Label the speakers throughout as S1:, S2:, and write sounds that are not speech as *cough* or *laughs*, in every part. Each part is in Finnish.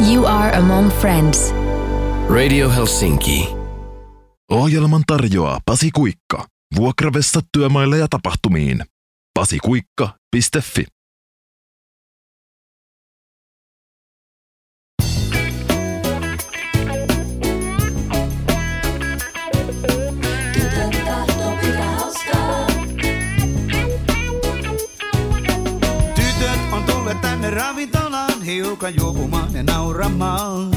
S1: You are among friends.
S2: Radio Helsinki.
S3: Ohjelman tarjoaa Pasi Kuikka. Vuokravessa työmaille ja tapahtumiin. pasikuikka.fi
S4: hiukan juopumaan ja nauramaan.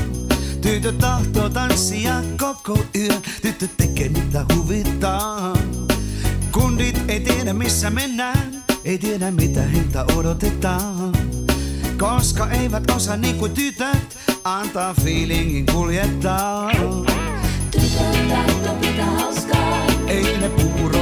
S4: Tytöt tahtoo tanssia koko yön, tytöt tekee mitä huvittaa. Kundit ei tiedä missä mennään, ei tiedä mitä heiltä odotetaan. Koska eivät osaa niin kuin tytöt, antaa feelingin kuljettaa. Ei ne puuroja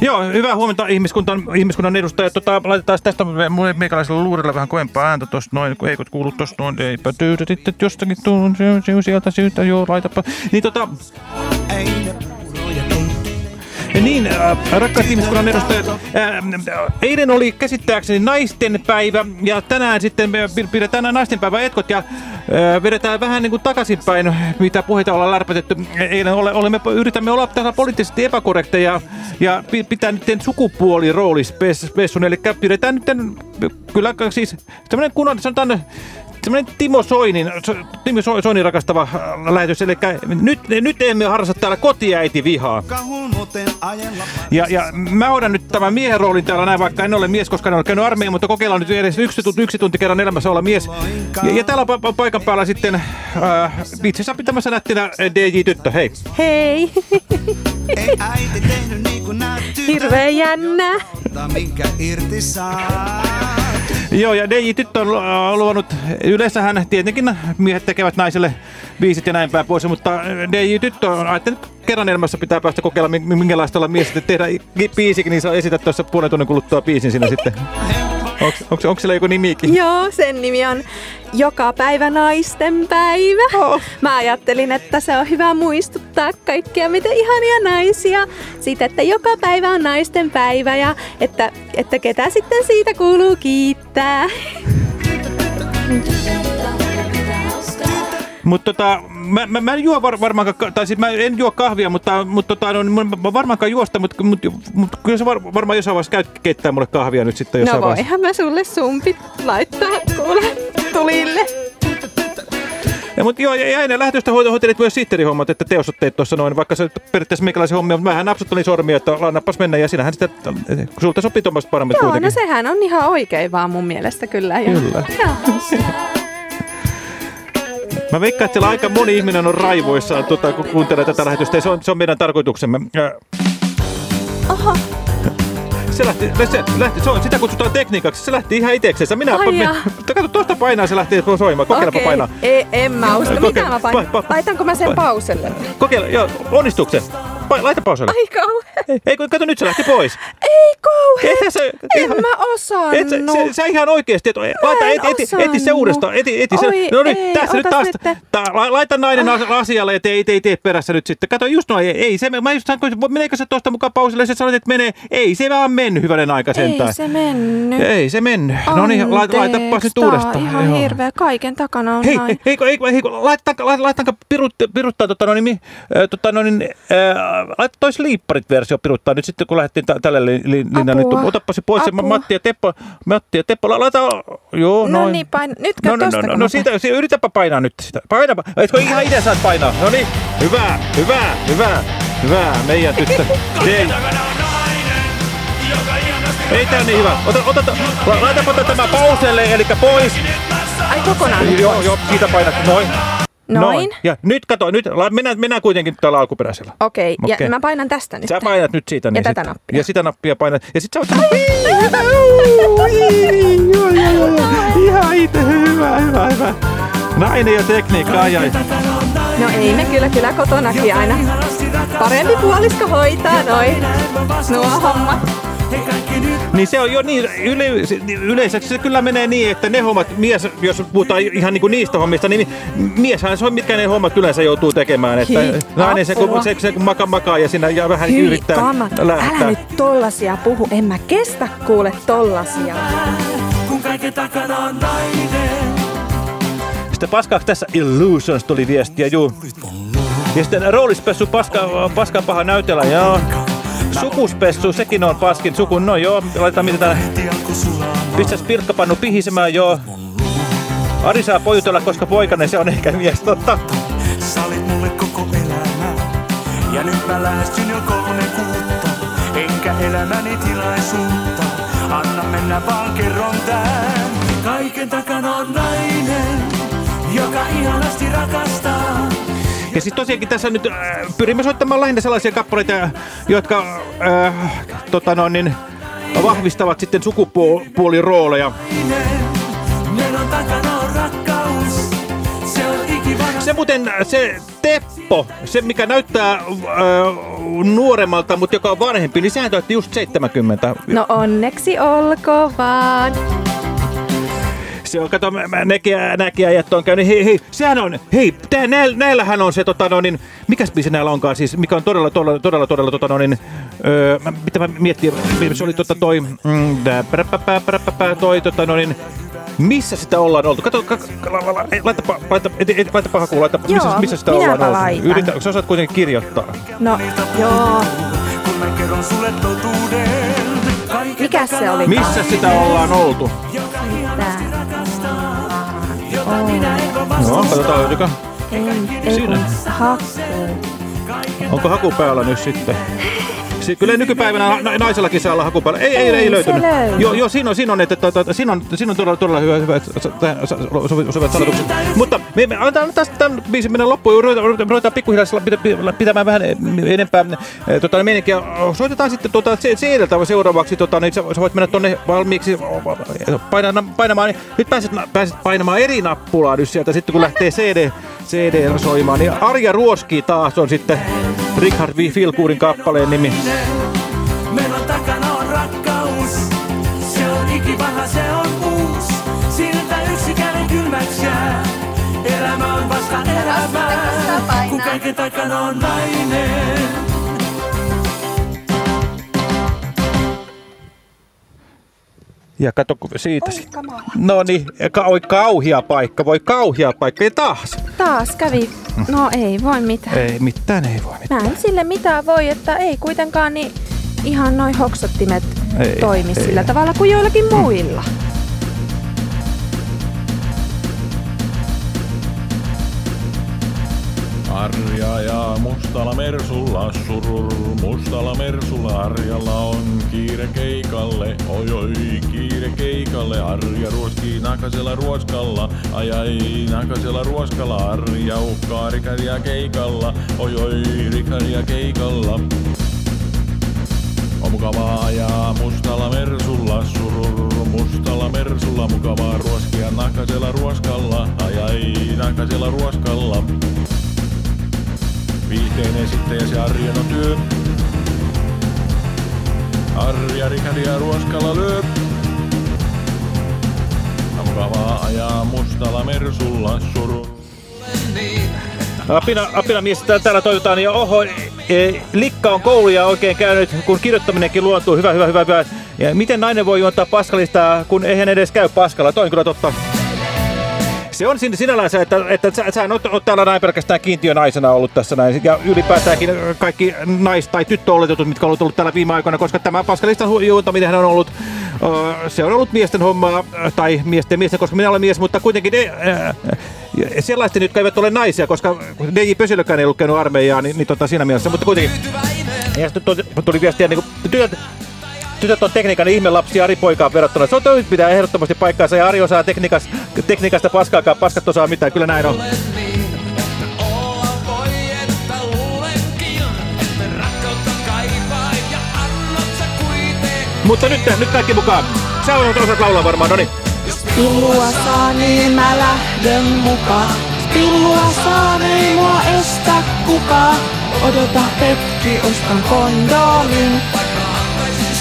S5: joo. Hyvää huomenta ihmiskunnan, ihmiskunnan edustajat. Tota, laitetaan tästä meikäläisellä luurilla vähän kovempaa ääntä tuosta noin, kun eikö kuulu tuosta noin, eipä tyydä sitten jostakin tuu, se, se, sieltä syytä, joo, laitapa. Niin tota, niin, äh, rakkaat ihmiskunnan edustajat, äh, eilen oli käsittääkseni naisten päivä ja tänään sitten me pi- pidetään naisten päivän etkot ja äh, vedetään vähän niin kuin takaisinpäin, mitä puheita ollaan lärpätetty. Eilen ole, olemme, yritämme olla täällä poliittisesti epäkorrekteja ja pi- pitää nyt sukupuoliroolispesun, eli pidetään nyt kyllä siis tämmöinen kunnon, sanotaan Semmoinen Timo Soinin, So- Timo So- Soinin rakastava äh, lähetys, eli nyt, nyt emme harrasta täällä.
S4: Kahulmoten ajella
S5: Ja, ja mä odan nyt tämän miehen roolin täällä näin, vaikka en ole mies, koska en ole käynyt armeijan, mutta kokeillaan nyt edes yksi, tunti, yksi tunti kerran elämässä olla mies. Ja, ja täällä on pa- paikan päällä sitten äh, itse asiassa pitämässä nättinä äh, DJ-tyttö, hei.
S6: Hei!
S4: Ei äiti tehnyt niin kuin nää tytöt.
S6: Hirveä jännä.
S4: Minkä irti saa.
S5: Joo, ja DJ-tyttö on äh, luvannut, yleensähän tietenkin miehet tekevät naisille biisit ja näin päin pois, mutta äh, DJ-tyttö on ajattelut, kerran elämässä pitää päästä kokeilemaan, mi- minkälaista olla mies, tehdä biisikin, niin saa esität tuossa puolen tunnin kuluttua biisin siinä sitten. Onks, onks sillä joku nimikin?
S6: Joo, sen nimi on Joka päivä naisten päivä.
S5: Oh.
S6: Mä ajattelin, että se on hyvä muistuttaa kaikkia, miten ihania naisia. Siitä, että joka päivä on naisten päivä ja että, että ketä sitten siitä kuuluu kiittää. *laughs*
S5: Mutta tota, mä, mä, mä en juo var, varmaan, tai siis mä en juo kahvia, mutta, mutta tota, no, mä, mä varmaankaan juosta, mutta, mutta, mutta kyllä se var, varmaan jossain vaiheessa käy keittää mulle kahvia nyt sitten
S6: No
S5: jossain vaiheessa.
S6: voihan mä sulle sumpit laittaa kuule tulille.
S5: Ja, mutta joo, ja, ennen hoit- hoitelit myös sihteerihommat, että teostot teit tuossa noin, vaikka se periaatteessa meikäläisen hommia, mutta mähän napsuttelin sormia, että lainappas mennä, ja sinähän sitä, sulta sopii tuommoiset paremmat
S6: Joo,
S5: kuitenkin.
S6: no sehän on ihan oikein vaan mun mielestä kyllä.
S5: Kyllä.
S6: Joo.
S5: Mä veikkaan, että siellä aika moni ihminen on raivoissaan, tota, kun kuuntelee tätä lähetystä, se on, se on meidän tarkoituksemme.
S6: Oho,
S5: Se lähti, se, lähti, se on, sitä kutsutaan tekniikaksi, se lähti ihan itseksensä. Minä,
S6: Ai
S5: minä
S6: jaa.
S5: kato, tuosta painaa, se lähtee soimaan, kokeilepa
S6: okei.
S5: painaa.
S6: Ei, en mä usko. Mitä mä painan?
S5: Pa- pa-
S6: Laitanko mä sen
S5: pa-
S6: pauselle?
S5: Kokeile, joo, onnistuuko se? Pa, laita pauselle.
S6: Ai kauhean.
S5: Ei, kun kato, nyt se lähti pois.
S6: Ei kauhean.
S5: Se-
S6: en
S5: ihan-
S6: mä osannut.
S5: Et, sä, sä, sä ihan oikeesti, et, laita,
S6: en
S5: eti, eti, eti se uudestaan, eti, eti se.
S6: Oi
S5: No niin,
S6: ei,
S5: tässä nyt taas,
S6: nyt.
S5: ta, la- laita nainen as- asialle, et ei, ei tee perässä nyt sitten. Kato, just noin, ei, ei se, mä just sanoin, meneekö se tuosta mukaan pausille, sä sanoit, että menee, ei se vaan mennyt hyvänen aika sentään.
S6: Ei se mennyt.
S5: Ei se mennyt. No niin, laita, laitapas nyt uudestaan.
S6: ihan
S5: Joo.
S6: hirveä. Kaiken takana on
S5: Hei,
S6: näin.
S5: hei, eikö, eikö, eikö, laitetaanko, laitetaanko pirut, piruttaa, tota, no, niin, mi- äh, tota, no, niin, äh, laita toi Sleeperit versio piruttaa nyt sitten, kun lähdettiin tä- tälle li, li, linjalle. Nyt,
S6: Apua.
S5: otappa se pois, se
S6: Apua.
S5: Matti ja Teppo, Matti ja Teppo, la- laita, joo,
S6: No
S5: noin.
S6: niin, pain- nytkö
S5: no, no, no,
S6: tosta,
S5: no, no
S6: mä
S5: siitä, siitä, yritäpä painaa nyt sitä. Painapa, etkö ihan itse saat painaa? No niin, hyvä, hyvä, hyvä, hyvä, meidän tyttö. *laughs* Ei, ei tää on niin hyvä. Ota, ota, la- laitapa tämä pauselle, eli pois.
S6: Ai kokonaan
S5: Joo, joo, siitä painat noin.
S6: Noin.
S5: Ja nyt kato, nyt mennään, mennään kuitenkin tällä alkuperäisellä.
S6: Okei,
S5: Okei.
S6: ja mä painan tästä nyt.
S5: Sä painat nyt siitä. Niin
S6: tätä
S5: sit,
S6: nappia.
S5: Ja sitä nappia painat. Ja sit sä oot... Ihan itse, hyvä, hyvä, hyvä. Nainen ja tekniikka, ai ai.
S6: No ei me kyllä, kyllä kotonakin aina. Parempi puolisko hoitaa noin nuo hommat.
S5: Niin se on jo niin, yle, se- yleensä se kyllä menee niin, että ne hommat, mies, jos puhutaan ihan niin kuin niistä hommista, niin mieshän se on, mitkä ne hommat yleensä joutuu tekemään. Että
S6: Hei,
S5: nainen se, kun, se, se kun makaa, makaa ja siinä ja vähän
S6: Hyi,
S5: yrittää
S6: kama,
S5: lähtää.
S6: älä nyt tollasia puhu, en mä kestä kuule tollasia.
S5: Sitten paskaksi tässä Illusions tuli viestiä, juu. Ja sitten roolispessu, paska, paskan paha näytellä, joo. Sukuspessu, sekin on paskin suku. No joo, laitetaan mitä täällä. Pistäs pirkkapannu pihisemään, joo. Ari saa pojutella, koska poikainen se on ehkä mies, totta.
S7: Sä mulle koko elämä. Ja nyt mä lähestyn jo kolme kuutta. Enkä elämäni tilaisuutta. Anna mennä vaan kerron tän. Kaiken takana on nainen, joka ihanasti rakastaa.
S5: Ja siis tosiaankin tässä nyt äh, pyrimme soittamaan lähinnä sellaisia kappaleita, jotka äh, tota no, niin, vahvistavat sitten sukupuolirooleja.
S7: Se
S5: muuten, se Teppo, se mikä näyttää äh, nuoremmalta, mutta joka on vanhempi, niin sehän täytti just 70.
S6: No onneksi olko vaan.
S5: Se on, kato, mä, mä näkiä, on käynyt, hei, hei, sehän on, hei, tää, näillä, näillähän on se, tota, no, niin, mikäs biisi näillä onkaan siis, mikä on todella, todella, todella, todella, tota, no, niin, öö, mä, mitä mä miettin, se oli tota toi, mm, toi, tota, no, niin, missä sitä ollaan oltu? Kato, laitapa, laita, et, et, laitapa hakuun, laita, missä,
S6: Joo,
S5: missä sitä ollaan oltu?
S6: laitan.
S5: Yritä, sä osaat kuitenkin kirjoittaa.
S6: No joo,
S7: kun mä kerron sulle totuuden. Kaiken
S6: mikä se oli?
S5: Missä sitä ollaan oltu?
S6: Tää.
S5: No, katsotaan löytyykö.
S6: Ei, ei
S5: Siinä.
S6: haku.
S5: Onko haku päällä nyt sitten? *laughs* Si- Kyllä nykypäivänä na- naisellakin saa olla haku päällä. Ei, ei, ei, löytynyt. Joo, joo, siinä on, siinä on, että, että siinä on, siinä on todella, todella hyvä, hyvä sopivat sanotukset. Mutta me, me annetaan taas tämän biisin mennä loppuun. Ruvetaan, ruvetaan, pikkuhiljaa pitä, pitä- pitämään vähän enempää eh, tota, meininkiä. Soitetaan sitten tuota, se, seuraavaksi seuraavaksi. Tota, niin sä, sä, voit mennä tuonne valmiiksi painamaan. painamaan niin nyt pääset, pääset painamaan eri nappulaa nyt sieltä sitten kun lähtee CD, CD soimaan. Niin Arja Ruoski taas on sitten Richard V. Filkuurin kappaleen nimi.
S7: Menon takana on rakkaus. Se on ikivanha, se on uus. Siltä yksikäinen kylmäks jää. Elämä on vasta elämää. Kun kaiken takana on nainen.
S5: Ja kato kun siitä sitten. No niin, ka- oi kauhia paikka, voi kauhia paikka. Ja taas.
S6: Taas kävi. No ei voi mitään.
S5: Ei mitään, ei voi mitään.
S6: Mä en sille mitään voi, että ei kuitenkaan niin ihan noin hoksottimet
S5: Ei,
S6: toimi
S5: ei.
S6: sillä tavalla kuin joillakin muilla.
S8: Arja ja mustalla mersulla surur, mustalla mersulla Arjalla on kiire keikalle, oi oi kiire keikalle. Arja ruoskii nakasella ruoskalla, ai ai nakasella ruoskalla. Arja uhkaa rikaria keikalla, oi oi rikaria keikalla. On mukavaa ajaa mustalla mersulla, surur mustalla mersulla. Mukavaa ruoskia nakasella ruoskalla, ai ai nakasella ruoskalla. Viihteen esittäjä se Arjen on työ. Arja Rikaria ruoskalla lyö. Mukavaa ajaa mustalla mersulla suru.
S5: Apina, apina mies täällä, toivotaan ja oho, e, Likka on kouluja oikein käynyt, kun kirjoittaminenkin luontuu. Hyvä, hyvä, hyvä, hyvä. Ja miten nainen voi juontaa paskalistaa, kun eihän edes käy paskalla? Toi on kyllä totta. Se on sin- sinällänsä, että, että sä, sä oot, oot täällä näin pelkästään kiintiönaisena ollut tässä näin. Ja ylipäätäänkin kaikki nais- tai tyttöoletetut, mitkä on ollut täällä viime aikoina, koska tämä paskalistan juontaminen on ollut, ö, se on ollut miesten hommaa, ö, tai miesten miesten, koska minä olen mies, mutta kuitenkin ne, ö, sellaisten, jotka eivät ole naisia, koska DJ Pösilökään ei käynyt armeijaa, niin, niin tota, siinä mielessä, mutta kuitenkin. Ja sitten tuli, viestiä, niin kuin, Tytöt on tekniikan ihmelapsia Ari-poikaan verrattuna. Se on pitää ehdottomasti paikkaansa ja Ari osaa tekniikasta, tekniikasta paskaakaan. Paskat osaa mitään, kyllä näin on. Mutta nyt, nyt kaikki mukaan. Sä osaat laulaa varmaan, no niin.
S6: Pillua saa, niin mä lähden mukaan. Pillua saa, ei mua estä kukaan. Odota hetki, ostan kondomin.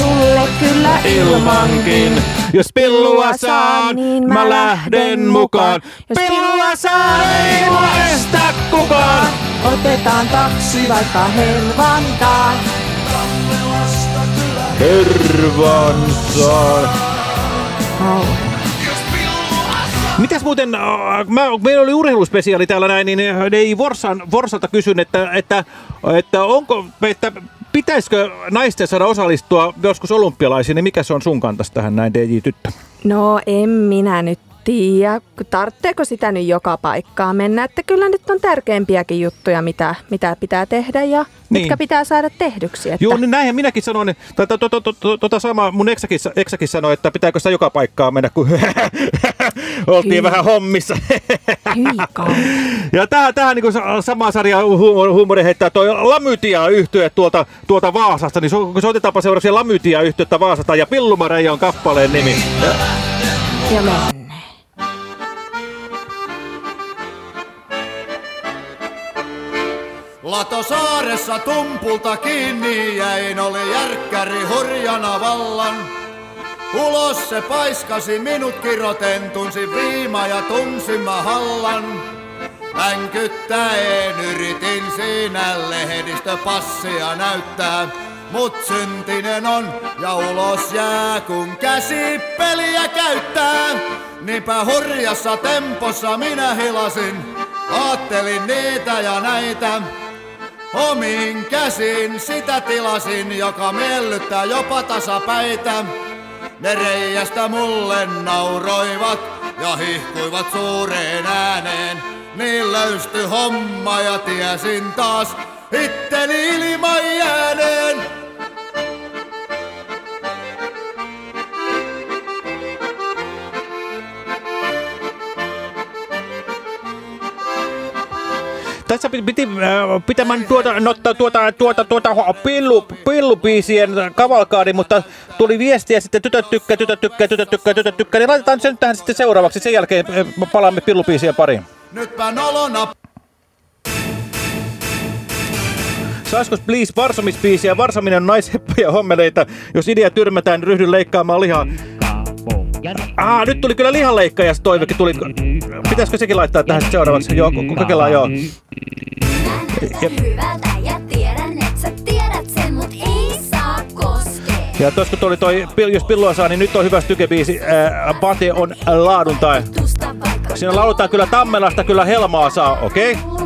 S6: Sulle kyllä ilmankin.
S5: Jos pillua saan, niin mä lähden mukaan.
S6: Jos
S5: Pillua saa, ei mua estä kukaan.
S6: Otetaan taksi vaikka Helvantaan.
S5: Hervansaan. Mitäs muuten, äh, mä, meillä oli urheiluspesiaali täällä näin, niin äh, ei Vorsan, Vorsalta kysyn, että, että, että onko, että pitäisikö naisten saada osallistua joskus olympialaisiin, niin mikä se on sun kantas tähän näin, DJ-tyttö?
S9: No en minä nyt tiedä, tarvitseeko sitä nyt joka paikkaa mennä, että kyllä nyt on tärkeimpiäkin juttuja, mitä, mitä pitää tehdä ja
S5: Niin.
S9: mitkä pitää saada tehdyksi. Että...
S5: Joo, niin näinhän minäkin sanoin, tota, tota, tota, tota sama mun eksäkin, eksäkin sanoi, että pitääkö sitä joka paikkaa mennä, kun *laughs* *laughs* oltiin
S9: Hyi.
S5: vähän hommissa.
S9: Hyi *laughs*
S5: Ja tähän, tähän niin sama sarja huumori, huumori heittää toi Lamytia yhtye tuolta, tuolta Vaasasta, niin so, soitetaanpa seuraavaksi Lamytia yhtyettä Vaasasta ja Pillumareija on kappaleen nimi. Ja,
S9: Ja mennään.
S10: Latosaaressa tumpulta kiinni jäin, oli järkkäri hurjana vallan. Ulos se paiskasi minut kiroten, tunsin viima ja tunsin mä hallan. Vänkyttäen yritin siinä lehdistöpassia näyttää. Mut syntinen on ja ulos jää, kun käsi peliä käyttää. Niinpä hurjassa tempossa minä hilasin, aattelin niitä ja näitä. Omiin käsin sitä tilasin, joka miellyttää jopa tasapäitä. Ne reiästä mulle nauroivat ja hihkuivat suureen ääneen. Niin löysty homma ja tiesin taas itteni ilman jääneen.
S5: Tässä piti, äh, pitämään tuota, nottaa tuota, tuota, tuota pillu, pillupiisien kavalkaadi, mutta tuli viestiä sitten tytöt tykkää, tytöt tykkää, tytöt tykkää, tytöt tykkää, niin laitetaan se nyt tähän sitten seuraavaksi. Sen jälkeen äh, palaamme pillupiisien pariin.
S10: Nytpä nolona
S5: Saisikos please varsomispiisiä? Varsominen on naisheppoja hommeleita. Jos idea tyrmätään, ryhdyn leikkaamaan lihaa. Ah, nyt tuli kyllä lihanleikkaja se toivekin. Tuli. Pitäisikö sekin laittaa tähän seuraavaksi? Joo, ko- kokeillaan joo. Ja, tuossa kun tuli toi, jos pillua saa, niin nyt on hyvä stykebiisi. Ää, Pate on laaduntai.
S11: Tusta vaikka
S5: Siinä lauletaan kyllä Tammelasta, kyllä Helmaa saa, okei? Okay?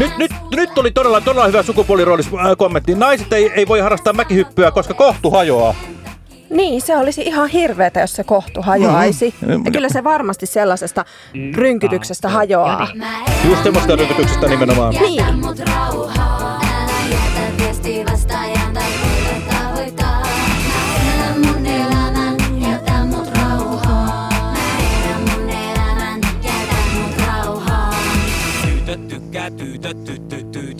S5: Nyt, nyt, nyt tuli todella, todella hyvä sukupuoliroolis äh, kommentti. Naiset ei, ei voi harrastaa mäkihyppyä, koska kohtu hajoaa.
S9: Niin, se olisi ihan hirveetä, jos se kohtu hajoaisi.
S5: Mhm.
S9: Ja kyllä se varmasti sellaisesta rynkytyksestä hajoaa.
S11: Mä en
S5: Just semmoista rykytyksestä nimenomaan.
S11: jätä
S9: Niin.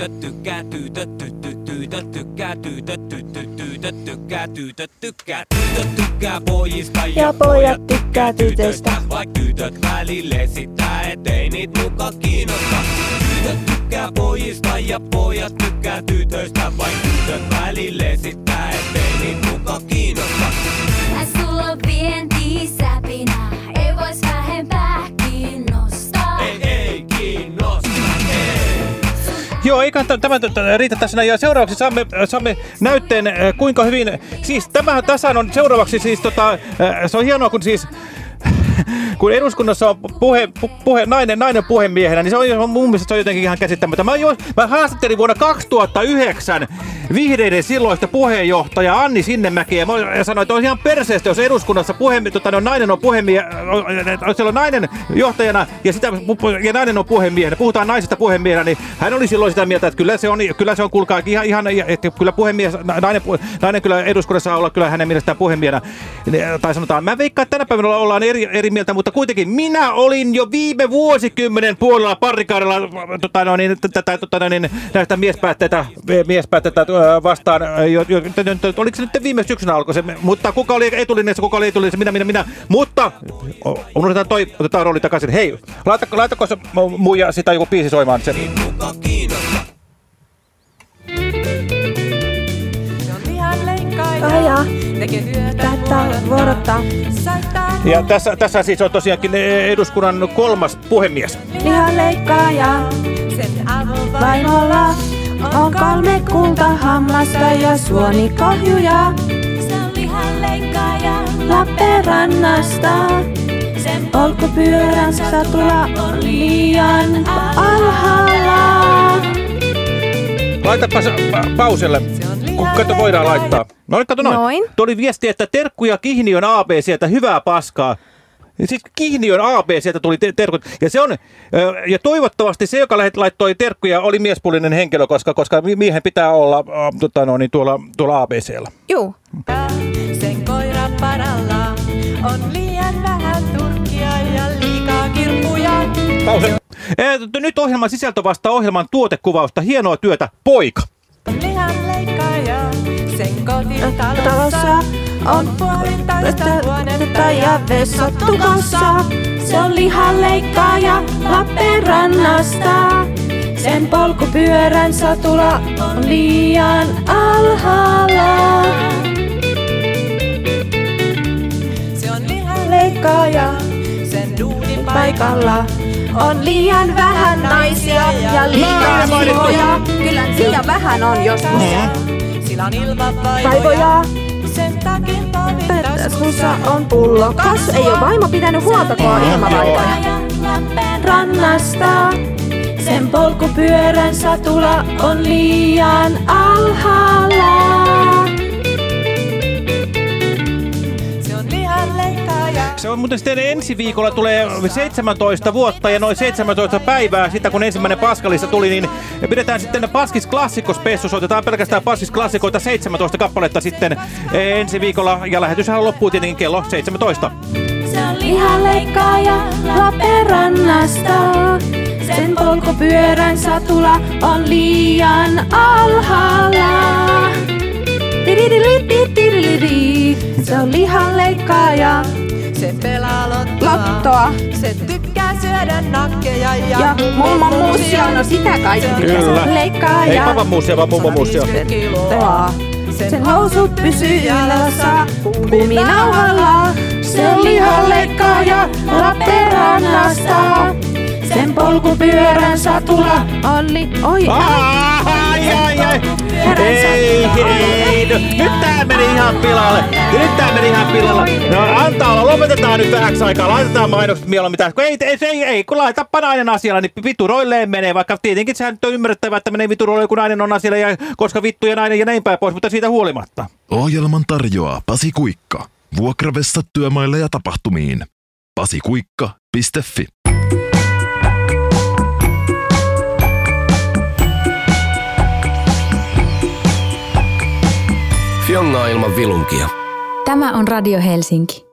S12: Tykkää, tytöt tyttö, tytöt tykkää, tytöt tyttö, tytöt tykkää, tytöt tykkää, tytöt tykkää pojista
S6: Ja pojat tykkää tytöistä.
S12: Vaik tytöt välille esittää, ettei niit muka kiinnosta. Tytöt tykkää pojista ja pojat tykkää tytöistä, vaik tytöt välille esittää, ettei niit muka kiinnosta.
S11: Ai sulla on vientisäpinä, ei vois vähempää
S5: Joo, eikä tämä riitä tässä näin. Ja seuraavaksi saamme, saamme näytteen, äh, kuinka hyvin... Siis tämähän tässä on seuraavaksi siis tota... äh, Se on hienoa, kun siis... Kun eduskunnassa on puhe, pu- puhe, nainen, nainen puhemiehenä, niin se on mun mielestä se on jotenkin ihan käsittämätöntä. Mä, mä haastattelin vuonna 2009 vihreiden silloista puheenjohtajaa Anni Sinnemäkiä ja, mä- ja sanoi, että on ihan perseestä, jos eduskunnassa puhemie, tota, no, nainen on puhemie, siellä on nainen johtajana ja, sitä, ja nainen on puhemiehenä. Puhutaan naisesta puhemiehenä, niin hän oli silloin sitä mieltä, että kyllä se on, kyllä se on kuulkaa ihan, ihan että kyllä puhemies, nainen, nainen kyllä eduskunnassa saa olla kyllä hänen mielestään puhemiehenä. Tai sanotaan, mä veikkaan, että tänä päivänä ollaan eri, eri mieltä, mutta kuitenkin minä olin jo viime vuosikymmenen puolella parrikaudella tota, no, niin, tätä, tota, niin, näistä miespäätteitä, miespäätteitä vastaan. Jo, jo, oliko se nyt viime syksynä alkoi se, mutta kuka oli etulinjassa, kuka oli etulinjassa, minä, minä, minä. Mutta unohdetaan toi, otetaan rooli takaisin. Hei, laitako, laitako se mu- muija sitä joku biisi soimaan? Se.
S13: Aja, tätä vuorotta.
S5: Ja tässä, tässä siis on tosiaankin eduskunnan kolmas puhemies.
S13: Lihanleikkaaja, vaimolla on kolme kultahammasta ja suonikohjuja.
S9: Se on lihanleikkaaja.
S13: Lappeenrannasta,
S9: Sen
S13: polkupyörän satula on liian alhaalla.
S5: Laitapa se pa- pauselle. Kato, voidaan laittaa. No kato noin.
S6: Noin.
S5: Tuo oli viesti, että terkkuja Kihniön ABCltä, hyvää paskaa. Ja Siis Kihniön ABCltä tuli te- terkut. Ja se on, ja toivottavasti se, joka laittoi terkkuja, oli miespuolinen henkilö, koska, koska mi- miehen pitää olla äh, tota, no, niin tuolla, tuolla ABCllä.
S6: Juu.
S13: Sen koira paralla on liian vähän turkkia ja liikaa kirppuja.
S5: Nyt ohjelman sisältö vastaa ohjelman tuotekuvausta. Hienoa työtä, poika.
S13: Lihanleikkaaja, sen kotitalossa on puolentoista huonetta ja tukossa. Se on lihanleikkaaja Lappeenrannasta. Sen polkupyörän satula on liian alhaalla. Se on lihanleikkaaja, sen duunin paikalla on liian vähän naisia ja liikaa sivoja.
S6: Kyllä liian vähän on joskus.
S13: Sillä on ilmavaivoja. Sen takin taskussa on pullokas.
S6: Ei ole vaimo pitänyt huolta, kun on ilmavaivoja.
S13: Rannasta. Sen polkupyörän satula on liian alhaalla. Se on
S5: muuten sitten ensi viikolla tulee 17 vuotta ja noin 17 päivää sitä, kun ensimmäinen Paskalista tuli, niin pidetään sitten Paskis Klassikko-spessu. Soitetaan pelkästään Paskis Klassikoita 17 kappaletta sitten ensi viikolla ja lähetyshän loppuu tietenkin kello 17.
S13: Se on lihanleikkaaja Lappeenrannasta. Sen polkupyörän satula on liian alhaalla. Se on lihanleikkaaja. Se pelaa lottoa.
S6: Lottoa.
S13: Se tykkää syödä nakkeja ja,
S6: Ja mummo muusio, no sitä kaikki
S5: Kyllä.
S6: Leikkaaja.
S5: Ei papan muusio, vaan mummo muusio.
S13: kiloa. Sen housut pysyy jalassa kuminauhalla. Se on lihanleikkaaja Lappeenrannasta. Sen polkupyörän satula
S6: Olli, oi,
S5: Ai, ai, ai. Ei, ei, no, nyt tää meni ihan pilalle. Nyt tää meni ihan pilalle. No antaa olla, lopetetaan nyt vähäksi aikaa. Laitetaan mainokset mieluummin. Kun ei, ei, ei, ei, kun laita nainen asialla, niin vituroilleen menee. Vaikka tietenkin sehän nyt on ymmärrettävää, että menee vituroille, kun nainen on asialla, ja koska vittu ja nainen ja näin päin pois, mutta siitä huolimatta.
S3: Ohjelman tarjoaa Pasi Kuikka. Vuokravessa työmaille ja tapahtumiin. pasikuikka.fi
S2: Fiongaa ilman vilunkia.
S1: Tämä on Radio Helsinki.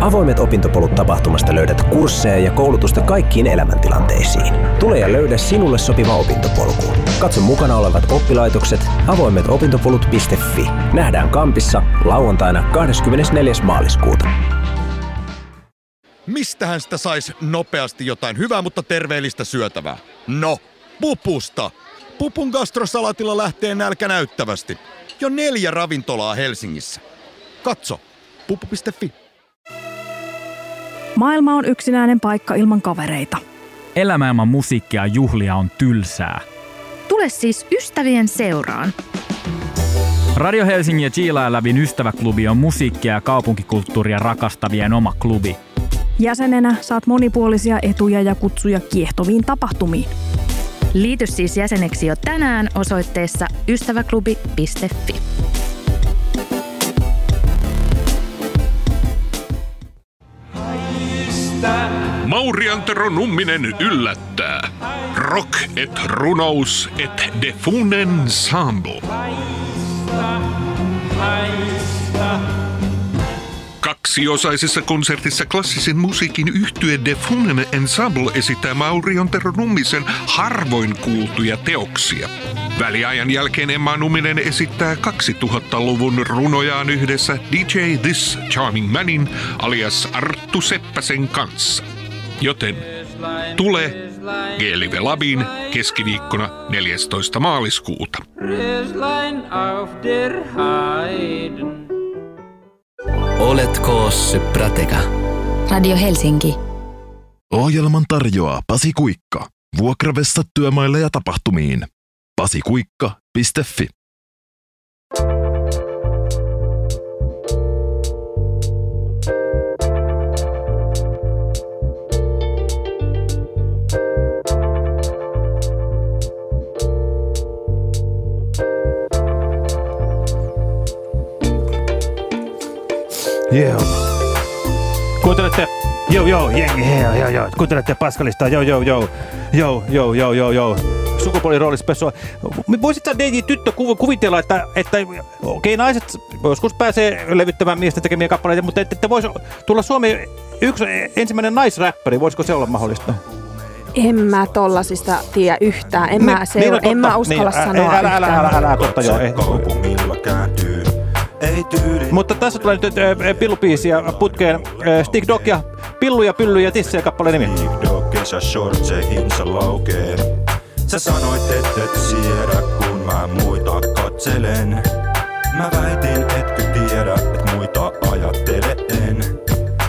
S14: Avoimet opintopolut tapahtumasta löydät kursseja ja koulutusta kaikkiin elämäntilanteisiin. Tule ja löydä sinulle sopiva opintopolku. Katso mukana olevat oppilaitokset avoimetopintopolut.fi. Nähdään Kampissa lauantaina 24. maaliskuuta.
S15: Mistähän sitä sais nopeasti jotain hyvää, mutta terveellistä syötävää? No, pupusta! Pupun gastrosalatilla lähtee nälkä näyttävästi. Jo neljä ravintolaa Helsingissä. Katso, pupu.fi.
S16: Maailma on yksinäinen paikka ilman kavereita.
S17: Elämä ilman musiikkia ja juhlia on tylsää.
S18: Tule siis ystävien seuraan.
S17: Radio Helsingin ja Chiila Lävin ystäväklubi on musiikkia ja kaupunkikulttuuria rakastavien oma klubi.
S16: Jäsenenä saat monipuolisia etuja ja kutsuja kiehtoviin tapahtumiin.
S18: Liity siis jäseneksi jo tänään osoitteessa ystäväklubi.fi.
S19: Mauri Antero Numminen yllättää. Rock et runous et de fun ensemble. Kaksiosaisessa konsertissa klassisen musiikin yhtye De Funen Ensemble esittää Mauri Nummisen harvoin kuultuja teoksia. Väliajan jälkeen Emma Numminen esittää 2000-luvun runojaan yhdessä DJ This Charming Manin alias Arttu Seppäsen kanssa. Joten tule Gelive Labiin keskiviikkona 14. maaliskuuta.
S20: Auf der Heiden.
S2: Oletko se Prateka?
S1: Radio Helsinki.
S3: Ohjelman tarjoaa Pasi Kuikka. Vuokravessa työmaille ja tapahtumiin. pasikuikka.fi
S5: Joo. Kuuntelette, joo joo, jengi, joo joo joo. Kuuntelette Paskalista, joo joo joo. Joo joo joo joo joo. Sukupuoliroolispessua. Voisit sä DJ tyttö kuv- kuvitella, että, että okei naiset joskus pääsee levyttämään miesten tekemiä kappaleita, mutta että, että voisi tulla Suomeen yksi ensimmäinen naisräppäri, voisiko se olla mahdollista?
S6: En mä tollasista tiedä yhtään. En, mä,
S5: Niin,
S6: seura-
S5: niin on
S6: en mä
S5: totta.
S6: uskalla
S5: Niin,
S6: sanoa
S5: älä, älä,
S6: yhtään.
S5: älä, älä, älä, totta joo. Ei. Mutta tässä tulee nyt äh, pillupiisiä putkeen. Äh, Stick Dog ja Pillu ja Pylly ja Tissejä kappaleen nimi.
S21: Kesä shortseihinsa laukee. Sä sanoit, et et siedä, kun mä muita katselen. Mä väitin, etkö tiedä, et muita ajattele en.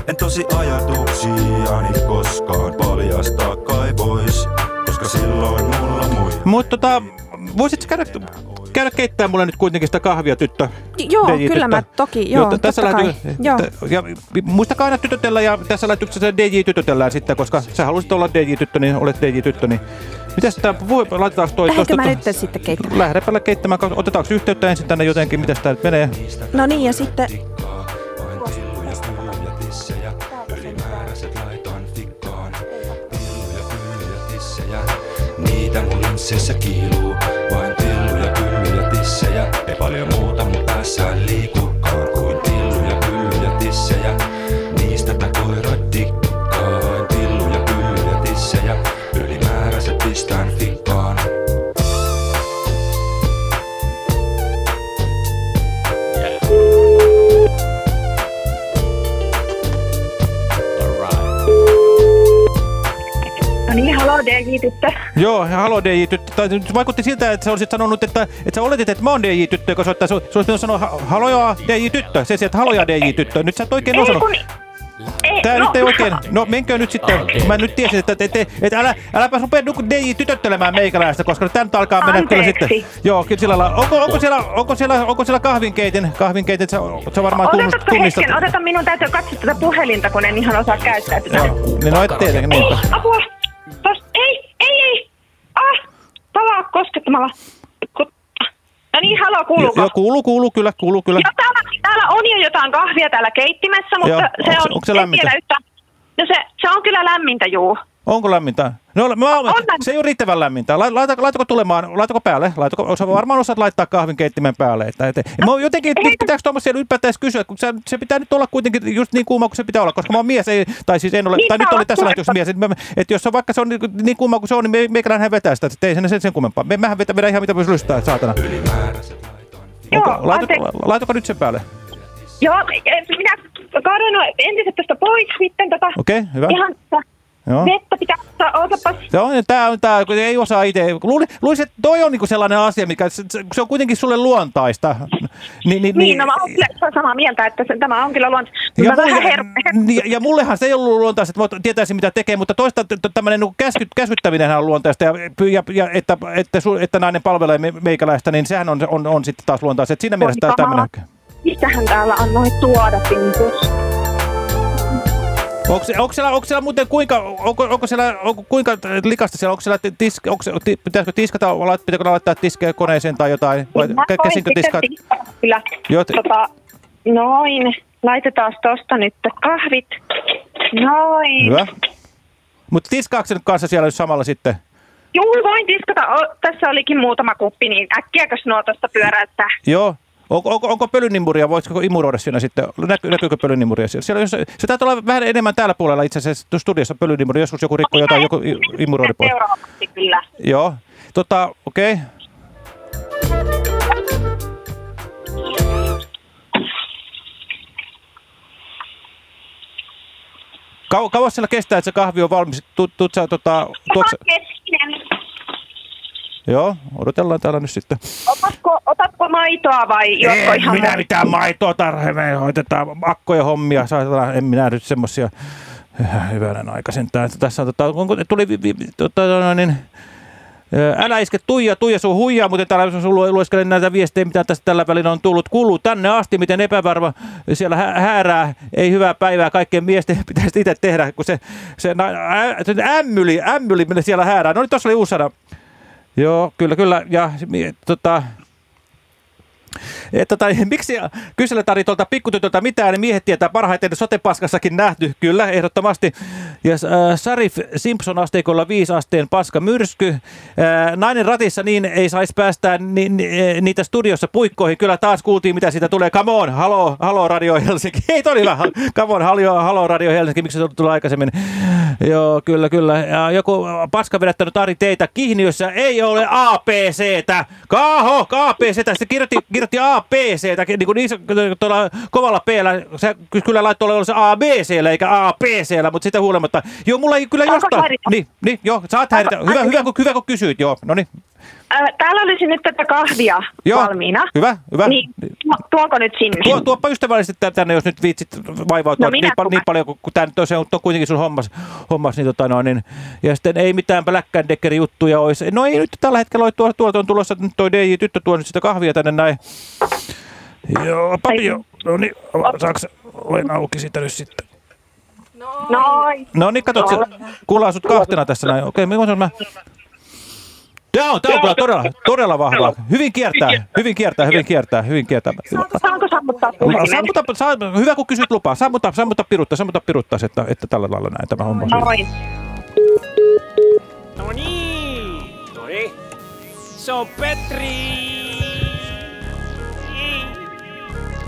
S21: En tosi ajatuksiani koskaan paljastaa
S5: Mutta tota, voisitko käydä, käydä keittää mulle nyt kuitenkin sitä kahvia, tyttö?
S6: Joo,
S5: DJ-tyttö?
S6: kyllä mä toki, joo,
S5: t- tässä
S6: kai,
S5: lähety-
S6: joo.
S5: ja muistakaa aina tytötellä ja tässä lähetyksessä DJ-tytötellään sitten, koska sä haluaisit olla DJ-tyttö, niin olet DJ-tyttö, niin Mitäs tää, voi, laitetaanko toi
S6: Lähdenkö
S5: tosta-
S6: mä nyt sitten keittämään?
S5: Lähdepä keittämään, otetaanko yhteyttä ensin tänne jotenkin, mitäs tää nyt menee?
S6: No niin, ja sitten...
S21: Linsseissä kiiluu. Vain pilluja, pyllyjä, tissejä. Ei paljon muuta mun päässään liikukaan kuin pilluja, pyllyjä, tissejä. Niistä tää koira dikkaa. Vain pilluja, pyllyjä, tissejä. Ylimääräiset pistään fikkaan.
S22: No niin, haloo DJ-tyttö.
S5: Joo, ja haloo DJ-tyttö. Tai nyt vaikutti siltä, että sä olisit sanonut, että, että sä oletit, että mä oon DJ-tyttö, joka soittaa. Sun sun olisi pitänyt sanoa ha- haloja DJ-tyttö. Se sieltä haloja DJ-tyttö. Nyt sä et oikein
S22: Ei,
S5: osannut.
S22: Ei,
S5: Tää
S22: no,
S5: nyt ei oikein. No menkö nyt sitten. Mä nyt tiesin, että, että, että, että älä, äläpä rupea nuku DJ-tytöttelemään meikäläistä, koska tää nyt alkaa mennä kyllä sitten.
S22: Anteeksi.
S5: Joo, kyllä sillä lailla. Onko, onko, siellä, onko, siellä, onko siellä kahvinkeitin? Kahvinkeitin, sä, sä varmaan
S22: Odotatko
S5: tunnistat.
S22: hetken, odota minun täytyy katsoa tätä puhelinta, kun en ihan osaa käyttää tätä.
S5: Joo, niin no et tietenkin niinpä.
S22: Ei, apua! Tos, ei! Koskettamalla. No niin, haloo, kuuluuko?
S5: Joo, kuuluu, kuuluu, kyllä, kuuluu, kyllä.
S22: Joo, täällä, täällä on jo jotain kahvia täällä keittimessä, mutta
S5: Joo,
S22: se
S5: onks-
S22: on...
S5: onks se lämmintä?
S22: yhtään. No se, se on kyllä lämmintä, juu.
S5: Onko lämmintä? No, mä, se ei ole riittävän lämmintä. Lai- Laita, laitako tulemaan, laitako päälle? Laitako, osa, varmaan osaat laittaa kahvinkeittimen päälle. Että, että, mä oon jotenkin, mit- pitääkö siellä ylipäätään kysyä, kun se, se, pitää nyt olla kuitenkin just niin kuuma kuin se pitää olla, koska mä oon mies, ei, tai siis en ole,
S22: Niin,
S5: tai nyt
S22: on
S5: oli tässä lähetyksessä mies, että, mä, että jos se on vaikka se on niin, niin kuuma kuin se on, niin me, meikäläinen vetää sitä, että ei sen, sen, sen kummempaa. Me, mähän vetä, vedä ihan mitä voisi lystää, saatana.
S22: Joo,
S5: Onko, laitako,
S22: anteeksi.
S5: laitako nyt sen päälle?
S22: Joo, minä kaadoin nuo entiset tästä pois sitten tota...
S5: Okei, hyvä.
S22: Ihan
S5: Joo.
S22: vettä pitää ottaa, ootapas.
S5: On, tää on tää, kun ei osaa itse. Luulin, luulisin, että toi on niinku sellainen asia, mikä se, se- on kuitenkin sulle luontaista. Ni, ni,
S22: Niin, no mä oon kyllä samaa mieltä, että se, tämä on kyllä luonto.
S5: ja,
S22: Mä
S5: mulle,
S22: her-
S5: ja, ja mullehan se ei ollut luontaista, että mä tietäisin mitä tekee, mutta toista tämmöinen niinku käsky, käskyttäminen on luontaista ja, ja, ja että, että, su, että nainen palvelee me, meikäläistä, niin sehän on, on, on sitten taas luontaista. Et siinä mielessä tämmöinen...
S22: Mitähän täällä annoit tuoda, Pintus?
S5: Onko, onko, siellä, onko siellä muuten kuinka, onko, onko siellä, onko, kuinka likasta siellä, onko siellä, tis, onko, ti, pitäisikö tiskata, pitääkö laittaa tiskejä koneeseen tai jotain, vai käsinkö
S22: tiskata Kyllä.
S5: Joo, t-
S22: Tota, noin. Laitetaan tosta nyt kahvit. Noin.
S5: Hyvä. Mutta tiskaako nyt kanssa siellä samalla sitten?
S22: Juu, voin tiskata. O, tässä olikin muutama kuppi, niin äkkiäkös nuo tuosta pyöräyttää?
S5: Joo. Onko, onko, onko pölynimuria, voisiko imuroida siinä sitten? Näky, näkyykö pölynimuria siellä? siellä jos, se taitaa olla vähän enemmän täällä puolella itse asiassa studiossa pölynimuri. Joskus joku rikko jotain, joku imuroidi pois.
S22: Seuraavaksi kyllä.
S5: Joo. Tota, okei. Kau, kauas siellä kestää, että se kahvi on valmis? Tu, tuut sä, tota, tuokse...
S22: Hetkinen.
S5: Joo, odotellaan täällä nyt sitten.
S22: Otatko, otatko maitoa vai juotko
S5: En
S22: ihan
S5: minä mitään maitoa tarvitse, me hoitetaan akkoja hommia, saadaan, en minä nyt semmosia hyvänen aika sentään. Tässä on, tota, onko, tuli, vi, vi, tota, no, niin, ää, Älä iske Tuija, Tuija sun huijaa, mutta täällä lu- lueskelen näitä viestejä, mitä tästä tällä välillä on tullut. Kuuluu tänne asti, miten epävarma siellä hä- häärää. Ei hyvää päivää kaikkien miesten *laughs* pitäisi itse tehdä, kun se, se, ä, se ämmyli, ämmyli, millä siellä häärää. No niin, tuossa oli uusi sana. Joo, kyllä, kyllä. Ja tota, et, tota, *laughs* miksi kysellä Tari tuolta pikkutytöltä mitään, niin miehet tietää parhaiten sotepaskassakin nähty, kyllä, ehdottomasti. Ja äh, Sarif Simpson asteikolla 5 asteen paska myrsky. Äh, nainen ratissa niin ei saisi päästää ni, ni, eh, niitä studiossa puikkoihin. Kyllä taas kuultiin, mitä siitä tulee. Come on, halo, halo Radio Helsinki. *laughs* Ei hyvä. Come on, halo, halo Radio Helsinki. Miksi se tuli aikaisemmin? *laughs* Joo, kyllä, kyllä. Ja joku paska vedättänyt Ari teitä. Kihniössä ei ole APCtä. Kaaho, APCtä. Sitten kirjoitti, kirjoitti APCtä. Niin kuin niissä, tuolla kovalla P:llä. Se kyllä laittoi olla se ABCllä eikä APCllä, mutta sitä huolimatta. Joo, mulla ei kyllä jostain. Niin, niin, joo, saat häiritä. Hyvä, hyvä, kun, hyvä, kun kysyit, joo. No niin.
S22: Äh, täällä olisi nyt tätä kahvia
S5: Joo.
S22: valmiina.
S5: Hyvä, hyvä.
S22: Niin, tuo- tuonko nyt sinne?
S5: Tuo, tuoppa ystävällisesti tän- tänne, jos nyt viitsit vaivautua
S22: No
S5: niin, pal- niin paljon, kun, kun tämä nyt on, se on, on kuitenkin sun hommas, hommas niin, tota noin, niin, ja sitten ei mitään Black Decker juttuja olisi. No ei nyt tällä hetkellä ole tuolta, tuolta on tulossa nyt toi DJ-tyttö tuonut nyt sitä kahvia tänne näin. Joo, papio. No niin, saaks olen auki siitä nyt sitten?
S22: Noin.
S5: No niin, katsot, se kuullaan sut kahtena tässä näin. Okei, okay, mä... Tämä on, tämä on kyllä todella, todella vahva. Hyvin kiertää, hyvin kiertää, hyvin kiertää, hyvin kiertää.
S22: Saanko sammuttaa puhelimen?
S5: Sammuta, saa, hyvä kun kysyt lupaa. Sammuta, sammuta piruttaa, sammuta piruttaa, että, että tällä lailla näin tämä homma.
S22: Noin.
S20: No niin. No niin. Se on Petri.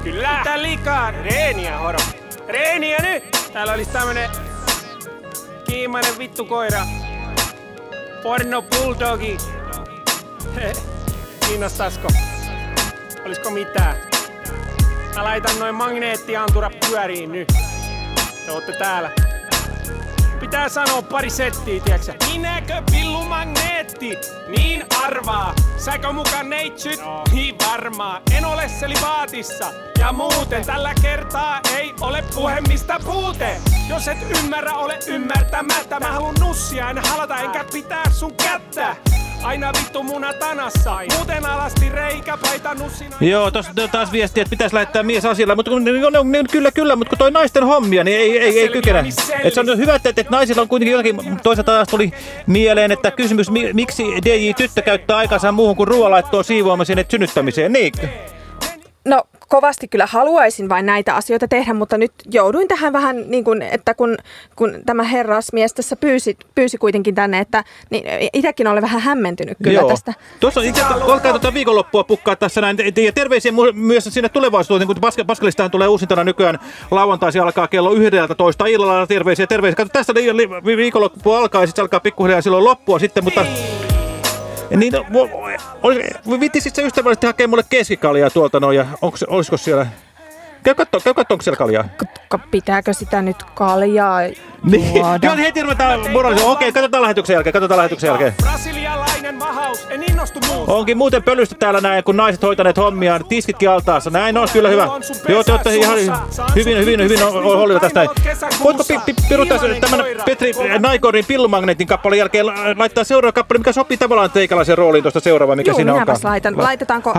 S20: Kyllä. Mitä liikaa? Reeniä, horo. Reeniä nyt. Täällä olisi tämmönen kiimainen vittu koira. Porno bulldogi. *laughs* Kiinnostaisiko? Olisiko mitään? Mä laitan noin magneettiantura pyöriin nyt. Te ootte täällä. Pitää sanoa pari settiä, tiiäksä? Minäkö pillumagneetti? Niin arvaa. Säkö mukaan neitsyt? No. Niin varmaa. En ole selibaatissa. Ja muuten tällä kertaa ei ole puhemista puute. Jos et ymmärrä, ole ymmärtämättä. Mä haluun nussia, en halata enkä pitää sun kättä. Aina vittu muna tanassa. Muuten alasti reikä, paita nussina.
S5: Joo, tuossa taas viesti, että pitäisi lähettää mies asialla, mutta kun, kyllä, kyllä, mutta kun toi naisten hommia, niin ei, ei, ei kykene. Et se on hyvä, että, että naisilla on kuitenkin jotakin, toisaalta taas tuli mieleen, että kysymys, mi, miksi DJ-tyttö käyttää aikansa muuhun kuin ruoanlaittoon, siivoamiseen ja synnyttämiseen, niin?
S6: No kovasti kyllä haluaisin vain näitä asioita tehdä, mutta nyt jouduin tähän vähän niin kuin, että kun, kun tämä herrasmies tässä pyysi, pyysi kuitenkin tänne, että niin itsekin olen vähän hämmentynyt kyllä
S5: Joo.
S6: tästä.
S5: Tuossa on itse asiassa, alkaa tuota viikonloppua pukkaa tässä näin. Ja terveisiä myös sinne tulevaisuuteen, kun Pask- Paskalistahan tulee uusintana nykyään lauantaisin alkaa kello 11 illalla. Terveisiä, terveisiä. Kato, tästä viikonloppu alkaa ja sitten se alkaa pikkuhiljaa silloin loppua sitten, mutta... Niin, no, vo- olis- viittisit sä ystävällisesti hakea mulle keskikaljaa tuolta noin, ja onko, se- olisiko siellä... Käy katso, käy katso, onko siellä kaljaa.
S6: Ka- Pitääkö sitä nyt kaljaa
S5: Niin, joo, heti ruvetaan moralisoimaan. Okei, katsotaan lähetyksen jälkeen, katsotaan lähetyksen jälkeen.
S20: Brasilialainen
S23: mahaus, en innostu muusta.
S5: Onkin muuten pölystä täällä näin, kun naiset hoitaneet hommiaan, tiskitkin altaassa. Näin on kyllä hyvä. Joo, te olette ihan hyvin, hyvin, hyvin hollilla tästä. näin. Voitko pi, pi, piruttaa sen- tämän Petri Naikorin pillumagneetin kappaleen jälkeen la- laittaa seuraava kappale, mikä sopii tavallaan teikalaisen rooliin tuosta seuraava, mikä
S6: Joo,
S5: siinä onkaan.
S6: minäpäs laitan. Laitetaanko,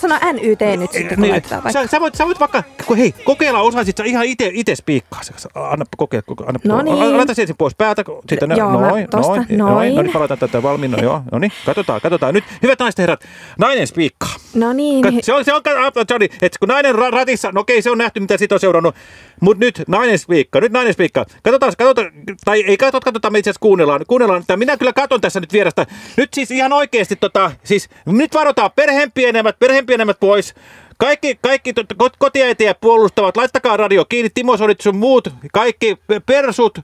S6: sano, NYT nyt sitten, kun
S5: Niin,
S6: laittaa vaikka.
S5: sä, voit, sä voit vaikka, hei, kokeilla osaisit sä ihan ite, ite spiikkaa. se. Anna kokeilla, koko- anna,
S6: No niin.
S5: Laita sen pois päältä. Siitä, no,
S6: Joo,
S5: noin,
S6: tosta,
S5: noin,
S6: noin.
S5: No niin, palataan tätä valmiin. No, joo, no niin, katsotaan, katsotaan. Nyt, hyvät naiset herrat, nainen spiikkaa.
S6: No niin.
S5: Kat- Se on, se on, Johnny, että kun nainen ra- ratissa, no okei, se on nähty, mitä siitä on seurannut. Mutta nyt nainen spiikkaa, nyt nainen spiikkaa. Katsotaan, katsotaan, tai ei katsota, katsotaan, me itse asiassa kuunnellaan. kuunnellaan että minä kyllä katon tässä nyt vierestä. Nyt siis ihan oikeasti, tota, siis nyt varotaan perheen pienemmät, perheen pienemmät pois. Kaikki, kaikki kotiäitiä puolustavat, laittakaa radio kiinni, Timo Sorit sun muut, kaikki persut,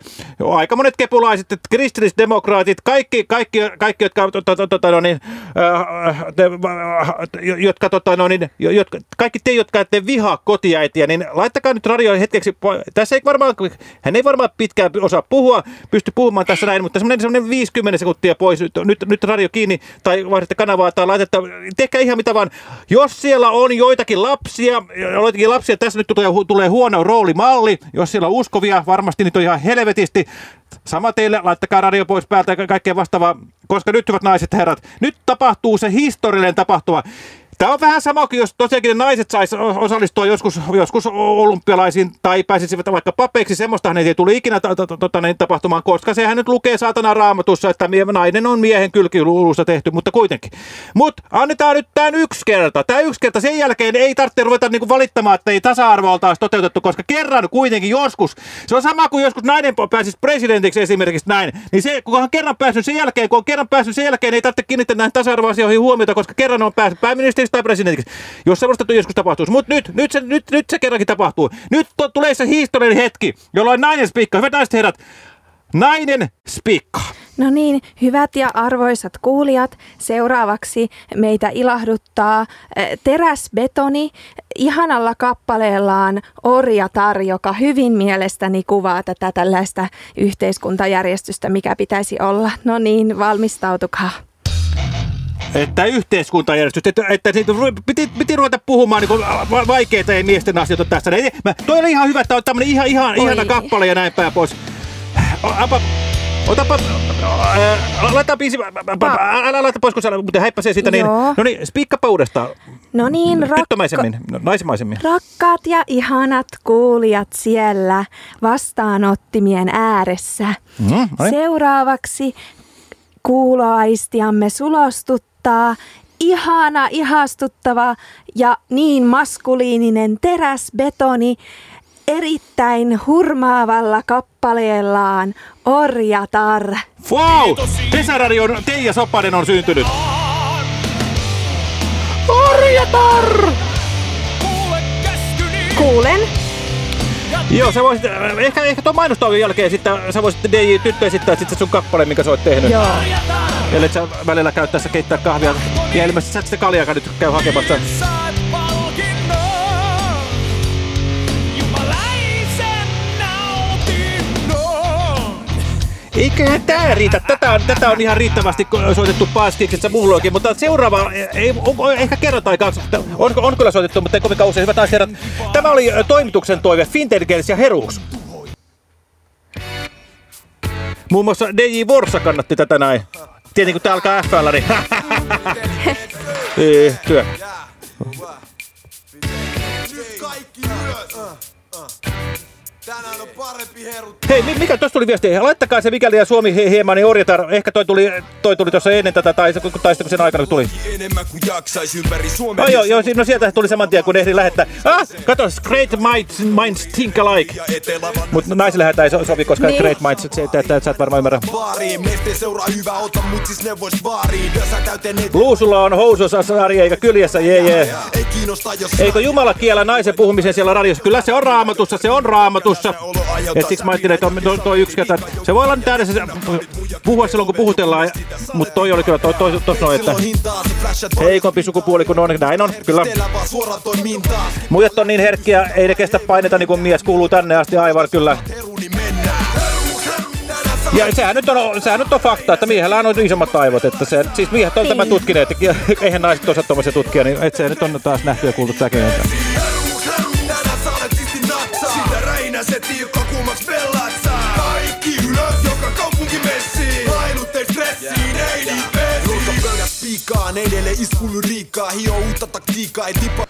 S5: aika monet kepulaiset, et kristillisdemokraatit, kaikki, kaikki, kaikki jotka, tota, tota, tota, no niin, äh, äh, jotka, tota, no niin, jo- jotka, kaikki te, jotka ette vihaa kotiäitiä, niin laittakaa nyt radio hetkeksi, tässä ei varmaan, hän ei varmaan pitkään osaa puhua, pysty puhumaan tässä näin, mutta semmoinen, semmoinen 50 sekuntia pois, nyt, nyt, nyt radio kiinni, tai vaihdatte kanavaa, tai laitetta, tehkää ihan mitä vaan, jos siellä on joitakin lapsia, joitakin lapsia, tässä nyt tulee, tulee huono roolimalli, jos siellä on uskovia, varmasti nyt on ihan helvetisti, Sama teille, laittakaa radio pois päältä ja ka- kaikkea vastaavaa, koska nyt hyvät naiset herrat, nyt tapahtuu se historiallinen tapahtuma. Tämä on vähän sama kuin jos tosiaankin naiset sais o- osallistua joskus, joskus olympialaisiin tai pääsisivät vaikka papeiksi. Semmoistahan ei tule ikinä ta- ta- ta- tota, tapahtumaan, koska sehän nyt lukee saatana raamatussa, että nainen on miehen kylkiluulusta tehty, mutta kuitenkin. Mutta annetaan nyt tämän yksi kerta. Tämä yksi kerta, sen jälkeen ei tarvitse ruveta niinku valittamaan, että ei tasa-arvoa oltaisi toteutettu, koska kerran kuitenkin joskus, se on sama kuin joskus nainen pääsisi presidentiksi esimerkiksi näin, niin se, kun on kerran päässyt sen jälkeen, kun on kerran päässyt sen jälkeen, ei tarvitse kiinnittää näihin tasa-arvoasioihin huomiota, koska kerran on päässyt pääministeriksi tai presidentiksi, jos sellaista joskus tapahtuisi. Mutta nyt, nyt, se, nyt, nyt se kerrankin tapahtuu. Nyt to, tulee se historiallinen hetki, jolloin nainen spiikkaa. Hyvät naiset herrat, nainen spiikkaa.
S6: No niin, hyvät ja arvoisat kuulijat, seuraavaksi meitä ilahduttaa eh, teräsbetoni ihanalla kappaleellaan Orjatar, joka hyvin mielestäni kuvaa tätä tällaista yhteiskuntajärjestystä, mikä pitäisi olla. No niin, valmistautukaa.
S5: Että yhteiskuntajärjestys, että, että siitä piti, piti ruveta puhumaan niin va- vaikeita ja miesten asioita tässä. Ei, mä, toi oli ihan hyvä, että on tämmönen ihan, ihan,
S6: Oi.
S5: ihana kappale ja näin päin pois. Apa, otapa, äh, laita biisi, älä laita pois, kun sä mutta häippäsee siitä. Niin,
S6: Joo.
S5: no niin, spiikkapa uudestaan.
S6: No niin, rakka-
S5: Tyttömäisemmin, no, naisemaisemmin.
S6: Rakkaat ja ihanat kuulijat siellä vastaanottimien ääressä.
S5: Mm, no niin.
S6: Seuraavaksi kuuloaistiamme sulostuttaa ihana, ihastuttava ja niin maskuliininen teräsbetoni erittäin hurmaavalla kappaleellaan Orjatar.
S5: Wow! Kesäradion Teija Sopanen on syntynyt. Orjatar!
S6: Kuulen.
S5: Joo, sä voisit, äh, ehkä, ehkä tuon mainostauon jälkeen sitten, sä voisit DJ Tyttö esittää sitten sun kappale, minkä sä oot tehnyt.
S6: Joo.
S5: Ellei sä välillä käy tässä keittää kahvia. Ja ilmeisesti sä et sitä kaljakaan nyt käy hakemassa. Eiköhän tää riitä. Tätä on, tätä on ihan riittävästi soitettu paskiksessa mulloinkin, mutta seuraava, ei, on, ehkä kerrotaan tai kaksi. On, on kyllä soitettu, mutta ei kovinkaan usein. Hyvät naiset tämä oli toimituksen toive Fintelligence ja Herux. Muun muassa DJ Vorsa kannatti tätä näin. Tietenkin kun tää alkaa FL, niin *laughs* työ.
S24: Tänään on parempi.
S5: Hei, mi- mikä tuossa tuli viesti? Laittakaa se mikäli ja Suomi he- hieman niin orjatar. Ehkä toi tuli, toi tuli tuossa ennen tätä, tai, se- tai sitten kun sen aikana kun tuli.
S24: Enemmän kuin jaksais ympäri Suomea.
S5: Oh, joo, joo, no sieltä tuli saman tien, kun ehdin lähettää. Ah, kato, Great Minds, minds Think Alike. Mutta naisillehän tämä ei so- sovi, koska
S24: Niin.
S5: Great Minds, se, että, että sä et varmaan ymmärrä.
S24: Baariin, miesten seuraa hyvä, ota mut siis baariin.
S5: Bluesulla on housussa sari eikä kyljessä, jee jee.
S24: Ei kiinnosta, jos...
S5: Eikö Jumala kiellä naisen puhumisen siellä radiossa? Kyllä se on raamatussa, se on raamatussa. Et siksi mä ajattelin, että on toi, toi yksi kerta. Se voi olla nyt äänessä se, puhua silloin, kun puhutellaan, mutta toi oli kyllä toi, toi, tossa noin, että heikompi sukupuoli kuin on, näin on, kyllä. Muijat on niin herkkiä, ei ne kestä paineta niin kuin mies kuuluu tänne asti aivan kyllä. Ja sehän nyt on, sehän nyt on fakta, että miehellä on isommat aivot, että se, siis miehet on tämän tutkineet, ja eihän naiset osaa tuommoisia tutkia, niin et se nyt on taas nähty ja kuultu säkin.
S24: Ruokapöydät piikaan, edelleen iskulyriikkaa Hio uutta taktiikkaa, ei tipa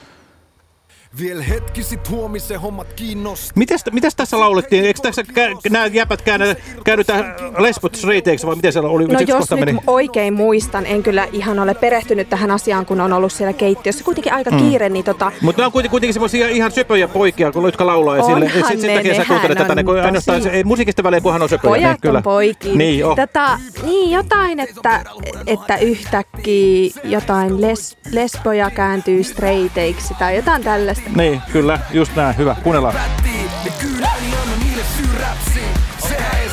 S24: Vielä hetki sit huomisen hommat kiinnostaa
S5: Mites, mitäs tässä laulettiin? Eikö tässä kä- nämä jäpät käännä, käännytä lesbot straighteiksi vai miten siellä oli?
S6: No
S5: Yksi
S6: jos nyt
S5: meni?
S6: oikein muistan, en kyllä ihan ole perehtynyt tähän asiaan, kun on ollut siellä keittiössä. Kuitenkin aika
S5: Mm.
S6: kiire, niin tota,
S5: Mutta ne on kuitenkin, kuitenkin semmoisia ihan söpöjä poikia, kun jotka laulaa. Ja
S6: Onhan
S5: sille, sit, sen takia sä kuuntelet tätä, kun ainoastaan se, ei musiikista väliin, kunhan on söpöjä.
S6: pojat
S5: niin, kyllä.
S6: on poikia.
S5: Niin, oh.
S6: Tota, niin jotain, että, että yhtäkkiä jotain les, lesboja kääntyy straighteiksi tai jotain tällaista.
S5: Niin, kyllä, just näin. Hyvä, kuunnellaan.
S24: Ja kyllä niin anna niille syy Sehän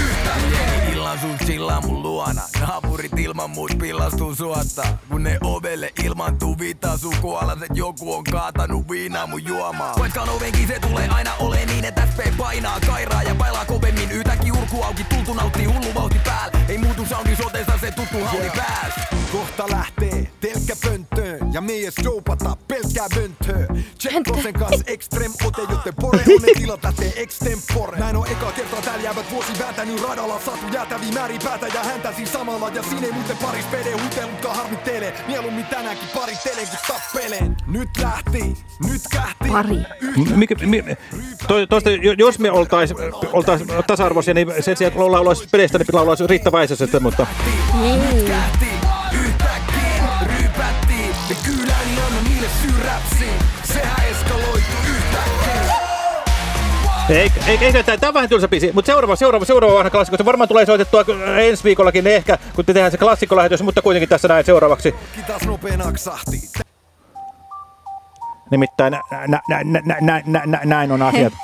S24: yhtäkkiä
S25: Illan sun chillaa mun luona. Naapurit ilman muut pillastuu suotta. Kun ne ovelle ilmantuu viittaa sukualaset, joku on kaatanut viinaa mun juomaa. Koetkaan ovenkin se tulee aina ole niin, että SP painaa kairaa ja bailaa kovemmin. Yhtäkkiä urku auki, tultu nauttii hullu vauhti päällä. Ei muutu soundi soteesta se tuttu hauli pääs.
S24: Kohta lähtee telkkä pönttöön ja meidän showpata pelkkää möntöä. Check Rosen kanssa extrem ote, joten pore on ne *laughs* tilat lähtee extempore. Näin on eka kertaa täällä jäävät vuosi vääntänyt radalla. Saatu jäätäviä määrin päätä ja häntä siinä samalla. Ja siinä ei muuten paris pede hutelutkaan harmittelee. Mieluummin tänäänkin parittelee kun tappeleen. Nyt lähti, nyt kähti.
S6: Pari.
S5: Mikä, mi, to, toista, jo- jos me oltais, oltais tasa-arvoisia, niin sen sijaan kun laulaisi pedestä, niin laulaisi Riitta Väisäsestä, mutta
S6: Niin.
S24: Ryypättiin ja kyllä niin anna niille syy räpsiin.
S5: Ei, ei, ei, tämä on vähän tylsä biisi, mutta seuraava, seuraava, seuraava vanha klassikko, se varmaan tulee soitettua ensi viikollakin ehkä, kun te tehdään se klassikkolähetys, mutta kuitenkin tässä näin seuraavaksi. Nimittäin nä, nä, nä, nä, nä, nä, nä, näin on asiat. *laughs*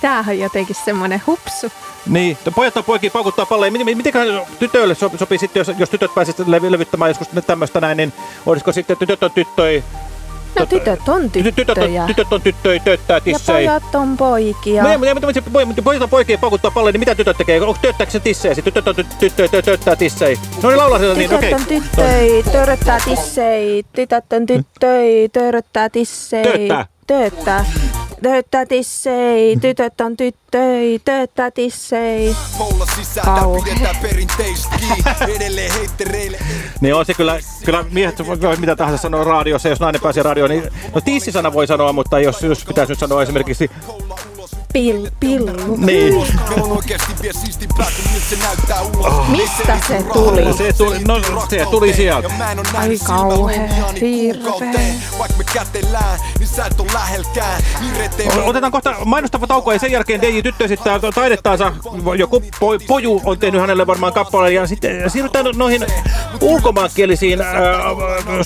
S6: Tämähän on jotenkin semmoinen hupsu.
S5: Niin, pojat on poikia paukuttaa palleja. Miten, mitenköhän tytöille so, sopii sitten, jos, jos tytöt pääsisivät levy, levyttämään joskus tämmöistä näin, niin olisiko sitten tytöt on tyttöi,
S6: Tytöt on
S5: tytöt on,
S6: tyttöjä.
S5: tytöt on tyttöi, tööttää
S6: Ja pojat on poikia.
S5: No, ei, mutta, mutta pojat on poikia paukuttaa palleja, niin mitä tytöt tekee? Onko tööttääkö se tissejä? Tytöt on ty- tyttöi, tö- tööttää tissei. No niin, laulaa siellä niin,
S6: Tytöt
S5: okei.
S6: on tyttöi, töröttää tissei. Tytöt on tyttöi, töröttää tissei.
S5: Tööttää.
S6: Tööttää. Tööttää tissei. Tytöt on tyttöi, tööttää tissei.
S24: Sisältä
S6: Kauhe.
S24: pidetään perinteistä kiinni. Edelleen heittereille.
S5: Niin on se kyllä, kyllä miehet voi mitä tahansa sanoa radiossa, jos nainen pääsee radioon, niin no tissisana voi sanoa, mutta jos, jos pitäisi nyt sanoa esimerkiksi
S6: Pil, pillu.
S5: Niin. Oh.
S6: Mistä se tuli?
S5: Se tuli, no se tuli sieltä.
S6: Ai
S24: nähnyt silmällä
S6: kauhea,
S24: unjani kuukauteen. Vaikka me kätellään, sä et oo lähelkään. Irreteen
S5: O- Otetaan kohta mainostava tauko ja sen jälkeen DJ Tyttö esittää taidettaansa. Joku po, poju on tehnyt hänelle varmaan kappaleen ja sitten siirrytään noihin ulkomaankielisiin äh,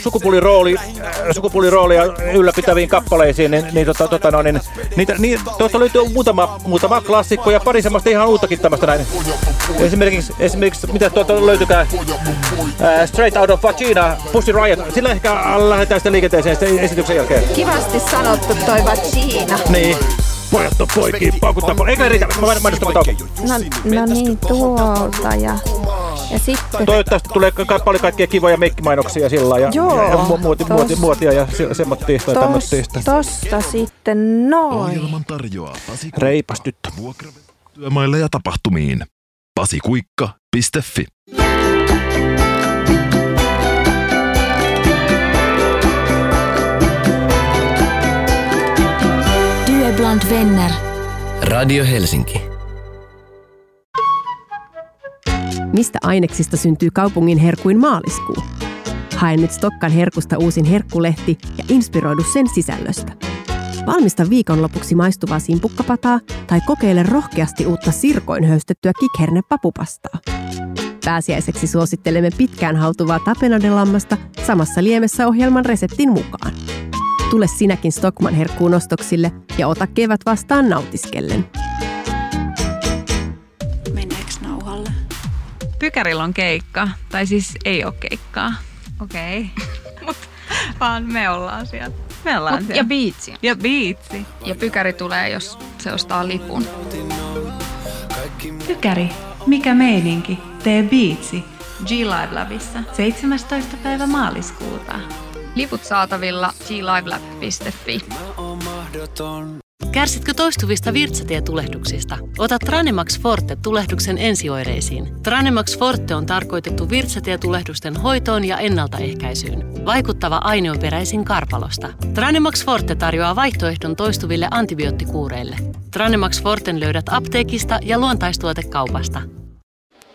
S5: sukupuolirooli, äh, sukupuoliroolia ylläpitäviin kappaleisiin. Niin, niin, tota, tota, no, niin, niitä, niin, tuosta löytyy muutama, muutama klassikko ja pari semmoista ihan uuttakin tämmöistä näin. Esimerkiksi, esimerkiksi mitä tuolta löytykään äh, Straight Out of Vagina, Pussy Riot. Sillä ehkä lähdetään sitten liikenteeseen sitten esityksen jälkeen.
S6: Kivasti sanottu toi Vagina.
S5: Niin. Pojat on poikia, paukuttaa. Eikä riitä, mä mainostan tauko.
S6: No, no niin, tuolta ja, ja sitten...
S5: Toivottavasti tulee ka- paljon kaikkia kivoja meikkimainoksia sillä ja,
S6: Joo,
S5: ja mu- muoti,
S6: tos-
S5: muoti, muotia ja se, semmoista tai
S6: Tos,
S5: tämmöistä.
S6: tosta sitten noin.
S3: Ohjelman tarjoaa Pasi
S5: Reipas tyttö.
S3: Työmaille ja tapahtumiin. pasikuikka.fi
S1: bland vänner.
S2: Radio Helsinki.
S26: Mistä aineksista syntyy kaupungin herkuin maaliskuu? Hae nyt Stokkan herkusta uusin herkkulehti ja inspiroidu sen sisällöstä. Valmista viikonlopuksi maistuvaa simpukkapataa tai kokeile rohkeasti uutta sirkoin höystettyä kikherne papupastaa. Pääsiäiseksi suosittelemme pitkään hautuvaa tapenadelammasta samassa liemessä ohjelman reseptin mukaan. Tule sinäkin Stockman herkkuun ostoksille ja ota kevät vastaan nautiskellen.
S27: Pykärillä on keikka, tai siis ei ole keikkaa. Okei. Okay. *laughs* Mut vaan me ollaan siellä. Me ollaan
S28: Mut-
S27: siellä.
S28: ja biitsi.
S27: Ja biitsi.
S28: Ja pykäri tulee, jos se ostaa lipun.
S27: Pykäri, mikä meininki? Tee biitsi. G-Live Labissa 17. päivä maaliskuuta.
S29: Liput saatavilla glivelab.fi.
S30: Kärsitkö toistuvista virtsatietulehduksista? Ota Tranemax Forte tulehduksen ensioireisiin. Tranemax Forte on tarkoitettu virtsatietulehdusten hoitoon ja ennaltaehkäisyyn. Vaikuttava aine on peräisin karpalosta. Tranemax Forte tarjoaa vaihtoehdon toistuville antibioottikuureille. Tranemax Forten löydät apteekista ja luontaistuotekaupasta.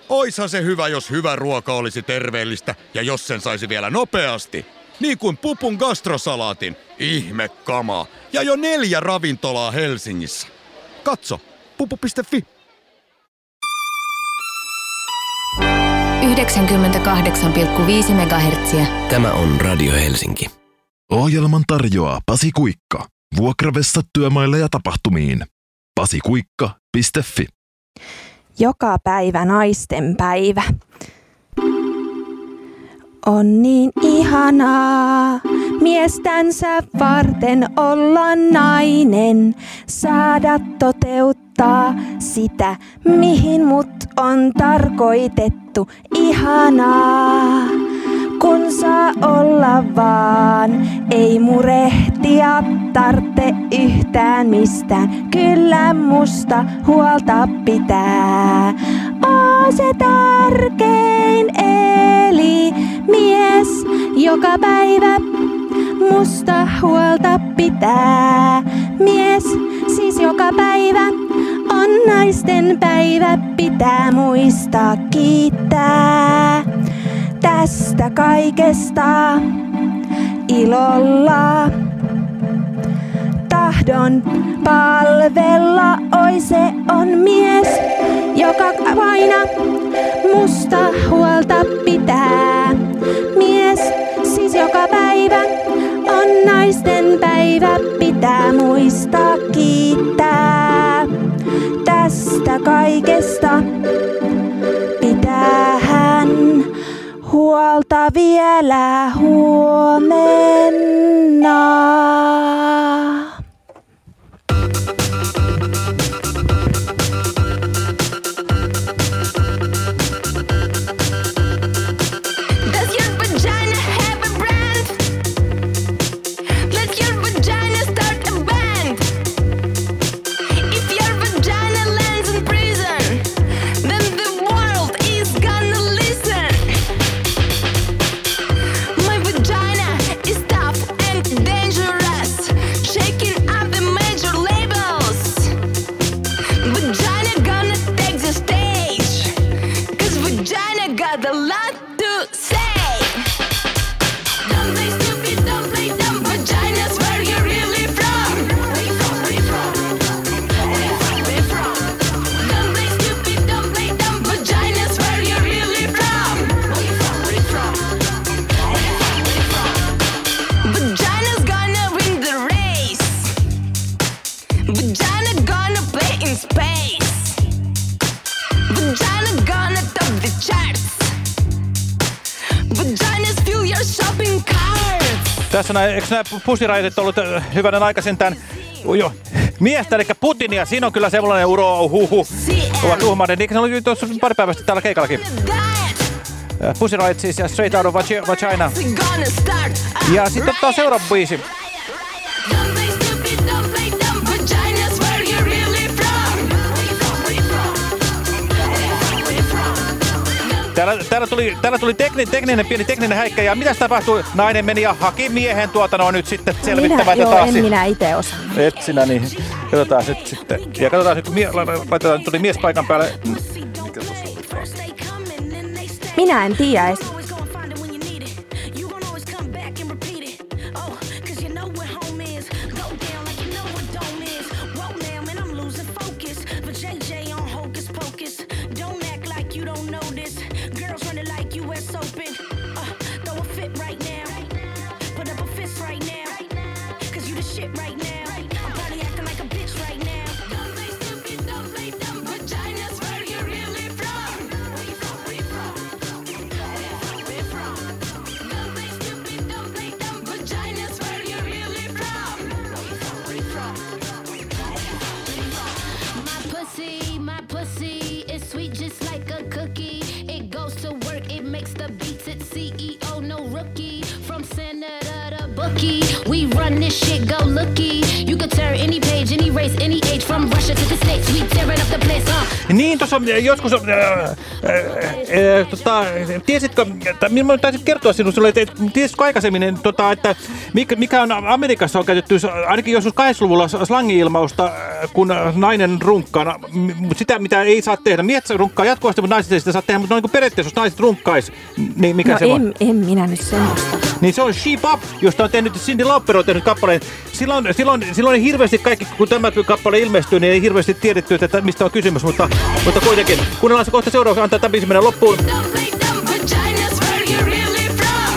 S15: Oishan se hyvä, jos hyvä ruoka olisi terveellistä ja jos sen saisi vielä nopeasti. Niin kuin Pupun gastrosalaatin. Ihme kama. Ja jo neljä ravintolaa Helsingissä. Katso, pupu.fi.
S1: 98,5 MHz.
S2: Tämä on Radio Helsinki.
S3: Ohjelman tarjoaa Pasi Kuikka. Vuokravessa työmaille ja tapahtumiin. pasikuikka.fi
S6: Joka päivä naisten päivä. On niin ihanaa miestänsä varten olla nainen, saada toteuttaa sitä, mihin mut on tarkoitettu. Ihanaa, kun saa olla vaan, ei murehtia tartte yhtään mistään. Kyllä musta huolta pitää, se tärkein eli mies, joka päivä musta huolta pitää. Mies, siis joka päivä on naisten päivä, pitää muistaa kiittää tästä kaikesta ilolla. Tahdon palvella, oi se on mies, joka aina musta huolta pitää. Mies, siis joka päivä on naisten päivä, pitää muistaa kiittää tästä kaikesta. Pitää hän huolta vielä huomenna.
S5: Tässä näin, eikö nämä pusiraitit ollut hyvänen aika sentään jo miestä, eli Putinia. Siinä on kyllä sellainen uro, huhu, ovat uhmainen. Niin se oli tuossa pari päivästä täällä keikallakin. Riot siis ja Straight Out of
S31: start.
S5: Ja sitten ottaa seuraava biisi. Täällä, täällä tuli, täällä tuli tekni, tekninen, pieni tekninen häikkä. Ja mitä tapahtui? Nainen meni ja haki miehen tuota no nyt sitten selvittämään
S6: Minä, joo, en minä itse osaa.
S5: Et sinä niin. Katsotaan nyt sitten. Ja katsotaan nyt, kun mie, laitetaan, tuli mies paikan päälle.
S6: Minä en tiedä edes.
S31: We run this shit, go looky. You could turn any page, any race, any age. From Russia to the States, we
S5: Niin, tuossa joskus, äh, äh, äh, tota, tiesitkö, minä taisin kertoa sinulle, että tiesitkö aikaisemmin, tota, että mikä, mikä on Amerikassa on käytetty, ainakin joskus 80-luvulla slangi-ilmausta, äh, kun nainen runkkaa, m- sitä mitä ei saa tehdä. Miehet saa runkkaa jatkuvasti, mutta naiset ei sitä saa tehdä, mutta noin kuin periaatteessa, jos naiset runkkais, niin mikä
S6: no
S5: se on?
S6: en, en minä nyt semmoista.
S5: Niin se on Sheep Up, josta on tehnyt Cindy Lauper on tehnyt kappaleen. Silloin, silloin, silloin hirveästi kaikki, kun tämä kappale ilmestyy, niin ei hirveästi tiedetty, että mistä on kysymys, mutta, mutta kuitenkin. Kuunnellaan se kohta seuraavaksi, antaa tämä biisi mennä loppuun.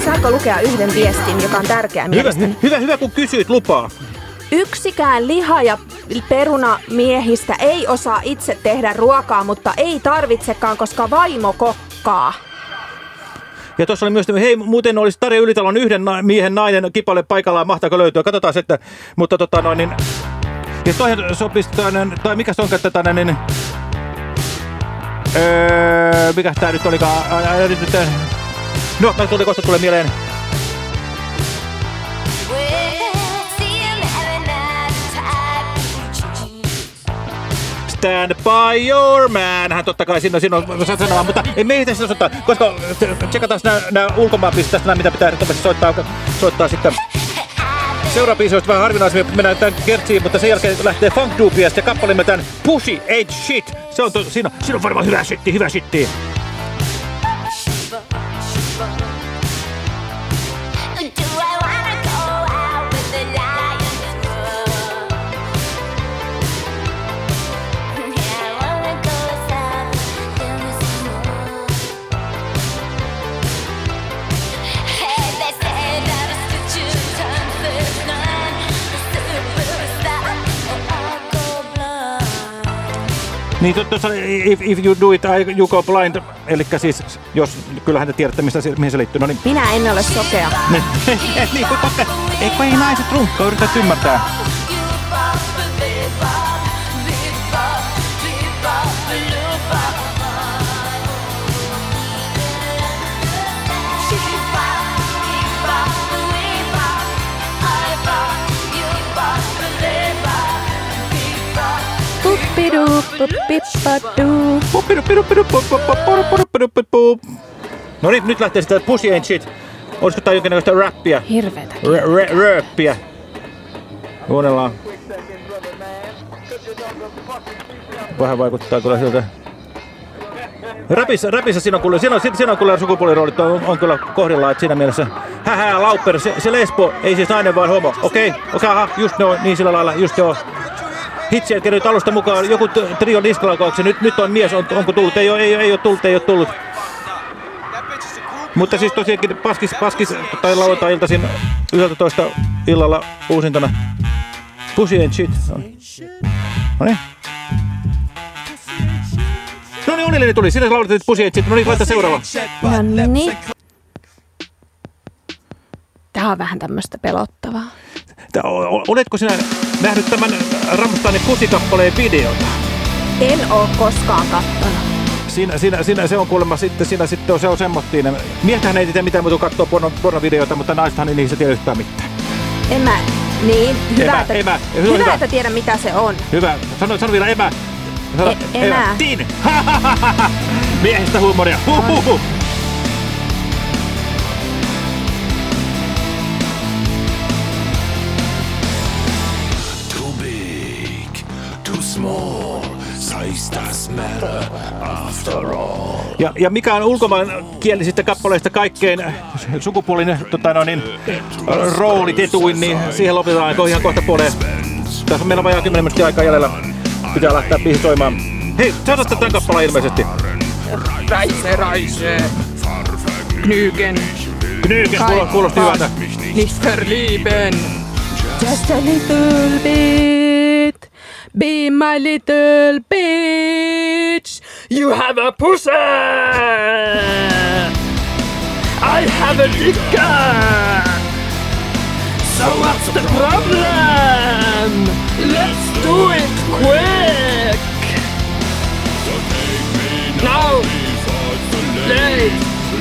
S6: Saanko lukea yhden viestin, joka on tärkeä
S5: Hyvä,
S6: mielestäni?
S5: hyvä, hyvä, kun kysyit lupaa.
S6: Yksikään liha- ja perunamiehistä ei osaa itse tehdä ruokaa, mutta ei tarvitsekaan, koska vaimo kokkaa.
S5: Ja tuossa oli myös, hei, muuten olisi Tarja Ylitalon yhden na- miehen nainen kipalle paikallaan, mahtaako löytyä, katsotaan sitten. Mutta tota noin, niin... Ja toihan sopisi, tai mikä se onkaan tätä, niin... Öö, mikä tää nyt olikaan? No, mä tuli kohta tulee mieleen. Stand by your man. Hän totta kai siinä, siinä on saa sanoa, mutta ei meitä sitä soittaa, koska tsekataan nämä ulkomaanbiisit tästä, nää, mitä pitää soittaa, soittaa sitten. Seuraava biisi vähän harvinaisemmin, mennään tämän kertsiin, mutta sen jälkeen lähtee Funk Dubiasta ja kappale nimeltään Pushy Ain't Shit. Se on, to, siinä, siinä on varmaan hyvä shitti, hyvä shitti. Niin tu- tuossa if, if you do it, I- you go blind. Eli siis, jos kyllähän te tiedätte, mistä, mihin se liittyy. No niin.
S6: Minä en ole sokea. *laughs*
S5: niin, *laughs* niin kun totta, ei naiset runkkaa, yrität ymmärtää. No niin, nyt lähtee sitä Pussy Ain't Shit. Olisiko tää jonkinnäköistä rappia?
S6: Hirveetä.
S5: R- r- röppiä. Kuunnellaan. Vähän vaikuttaa kyllä siltä. Rapissa, rapissa siinä on kyllä, siinä on, siinä on kyllä sukupuoliroolit on, on kyllä kohdillaan, että siinä mielessä. Hähä, Lauper, se, se lesbo, ei siis nainen vaan homo. Okei, okay, okei, okay, aha, just no, niin sillä lailla, just joo. Hitsi, että nyt alusta mukaan joku trio diskalaukauksen, nyt, nyt on mies, on, onko tullut, ei ole, ei, ei ole tullut, ei ole tullut. Mutta siis tosiaankin paskis, paskis tai lauantai-iltaisin 11 illalla uusintana. Pussy and shit. No niin. No niin, Unilini tuli. Sinä lauletit Pussy and shit. No niin, laita seuraava.
S6: No niin. Tää on vähän tämmöistä pelottavaa.
S5: Oletko sinä nähnyt tämän Rammsteinin Pussy-kappaleen videota?
S6: En oo koskaan kattonut.
S5: Siinä, siinä, siinä se on kuulemma sitten, siinä sitten on, se on semmoittiin. Miehethän ei tiedä mitään muuta kuin katsoo porno, pornovideoita, mutta naisethan ei niissä tiedä yhtään mitään.
S6: En mä, niin, hyvä,
S5: Emä,
S6: että,
S5: on
S6: hyvä,
S5: hyvä.
S6: että tiedän mitä se on.
S5: Hyvä. Sano, sano vielä emä. Sano,
S6: E- emä.
S5: Tin. *laughs* Miehistä huumoria. Huhhuhu.
S20: Matter after all.
S5: Ja, ja mikä on ulkomaankielisistä kappaleista kaikkein sukupuolinen tota, no niin, roolitetuin, niin siihen lopetetaan ihan kohta puoleen. Tässä on meillä on vajaa 10 minuuttia aikaa jäljellä. Pitää lähteä biisi soimaan. Hei, sä osaat tämän kappaleen ilmeisesti.
S32: Reise. Knygen.
S5: Knygen, kuulo- kuulosti hyvältä.
S32: Nicht verlieben.
S6: Just a little bit. Be my little bitch.
S32: You have a pussy. I have a dick. So what's the problem? Let's do it quick. Now, late.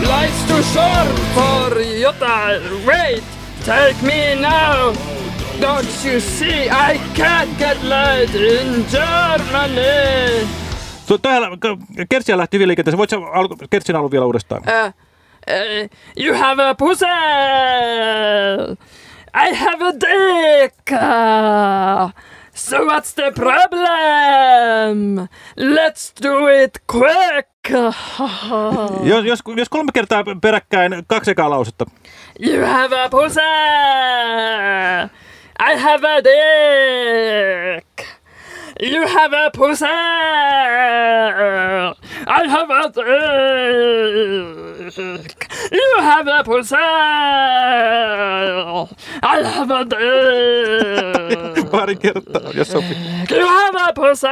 S32: Life's too short for Jota. Wait, take me now. Don't you see I can't get laid in Germany?
S5: Tuo täällä Kertsiä lähti hyvin liikenteeseen. Voitko alku, Kertsin alun vielä uudestaan?
S32: Uh, uh, you have a pussy. I have a dick. Uh, so what's the problem? Let's do it quick. *laughs*
S5: Jos, jos, jos kolme kertaa peräkkäin kaksi ekaa lausetta.
S32: You have a pussy. I have a dick. You have a pussy. I have a dick. You have a pussy. I have a *laughs* dick.
S5: Pari kertaa, jos sopii.
S32: You have a pussy.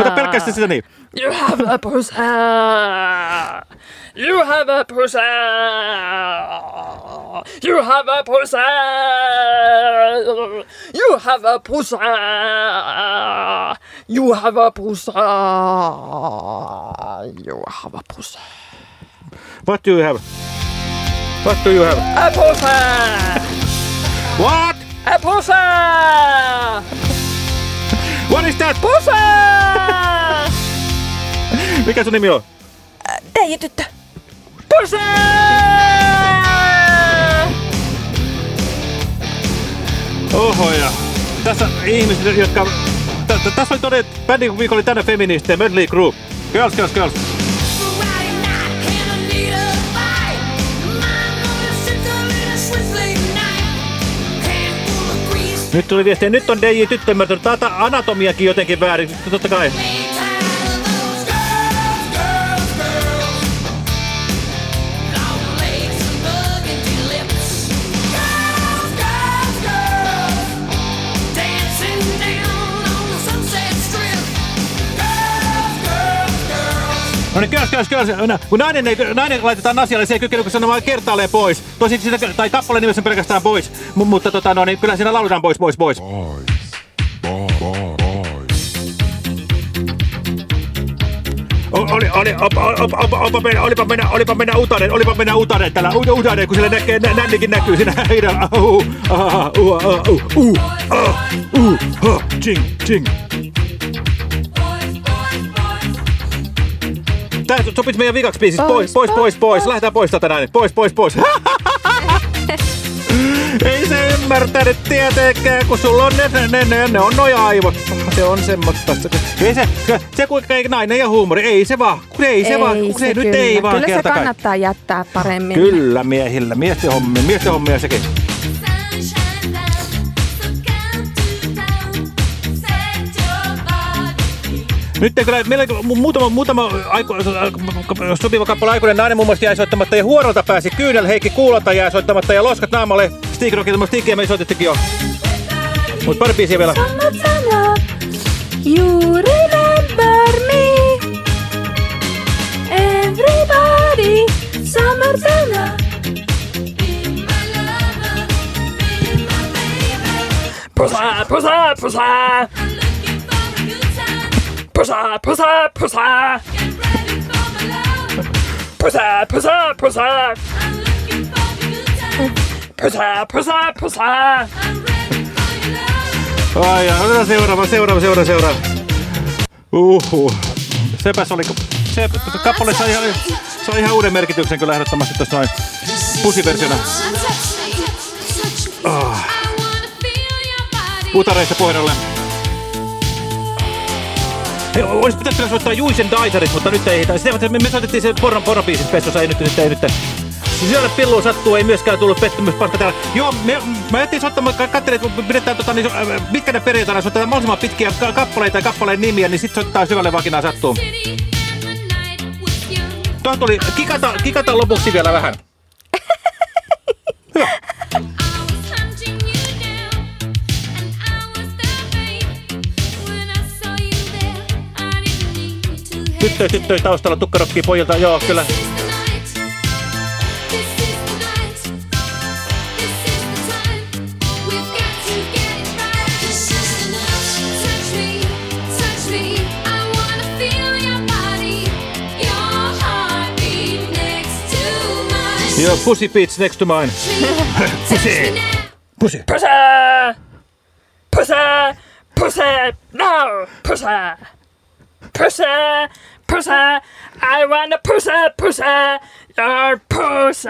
S5: Ota pelkästään sitä niin.
S32: You have a pussy. You have a pussy. You have a pussy. You have a pussy. You have a pussy. You have a pussy.
S5: What do you have? What do you have?
S32: A pussy.
S5: What?
S32: A pussy.
S5: What is that?
S32: Pussy.
S5: Mikä sun nimi on?
S6: Teijä tyttö.
S32: Pussy.
S5: Oho ja tässä ihmiset, jotka... Tässä oli todettu, bändin viikolla oli tänne feministejä, Mötley Crue. Girls, girls, girls. Nyt tuli viestiä, nyt on DJ tyttö ymmärtänyt, on anatomiakin jotenkin väärin, totta kai. No niin, kös, kös. No, kun nainen, ei, nainen laitetaan asialle, se ei kykene kun sanomaan kertaalleen pois. Tosin sitä, tai kappaleen nimessä pelkästään pois. M mutta tota, no, niin, kyllä siinä lauletaan pois, pois, pois. Oli, olipa mennä, olipa mennä utanen, olipa mennä utanen tällä, utanen, kun sillä näkee, nä, nännikin näkyy siinä heidän, uh, ah, uh, uh, uh, uh, ah, uh, ha, ching, ching. Tää sopisi meidän vikaksi biisistä. Pois, pois, pois, pois. Lähdetään pois tätä näin. Pois, pois, pois. *laughs* Ei se ymmärtänyt tietenkään, kun sulla on ne, ne, ne, ne on noja aivot. Se on semmoista. Se, ei se, se, se kuinka ei nainen ja huumori, ei se vaan. Kun ei, se vaan, kun se, nyt
S6: kyllä.
S5: ei vaan
S6: Kyllä se kannattaa jättää paremmin.
S5: Kyllä miehillä, miesten hommia, miesten hommia sekin. Nyt ei kyllä, meillä mu- muutama, muutama aiku, sopiva kappale aikuinen nainen muun muassa jäi soittamatta ja huorolta pääsi kyynel, Heikki Kuulota jäi soittamatta ja loskat naamalle. Stig Rockin, Stigia me soitettikin jo. Mut pari biisiä vielä.
S31: You remember me Everybody Summer Sana
S32: Pussy, pussy, Pussy, pussy, pussy. Pussy, pussy, pussy. Pussy, pussy, pussy.
S5: Ai ja, otetaan seuraava, seuraava, seuraava, seuraava. Uhuh. Sepäs oli, se kappale sai ihan, sai ihan uuden merkityksen kyllä ehdottomasti tuossa noin pusiversiona. Ah. Utareista puheen. Olisi pitänyt soittaa Juisen Daisarit, mutta nyt ei. Tai sitä, me, me soitettiin se porron porrobiisin Pessossa, ei nyt, nyt ei nyt. Syödä pillua sattuu, ei myöskään tullut pettymys paska täällä. Joo, me, mä jätin soittamaan, ka- katselin, että pidetään tota, niin, äh, pitkänä perjantaina, soitetaan mahdollisimman pitkiä ka- kappaleita ja kappaleen nimiä, niin sit soittaa syvälle vakinaa sattuu. Tuo tuli, kikata, kikata lopuksi vielä vähän. *laughs* Tyttöjä, tyttöjä taustalla, tukkarokki pojilta, joo, kyllä. Your pussy beats next to mine. *laughs* pussy. Pussy.
S32: Pussy! Pussy! Pussy! No! Pussy! Pussy! Pussy! I want a pussy! Pussy! Your pussy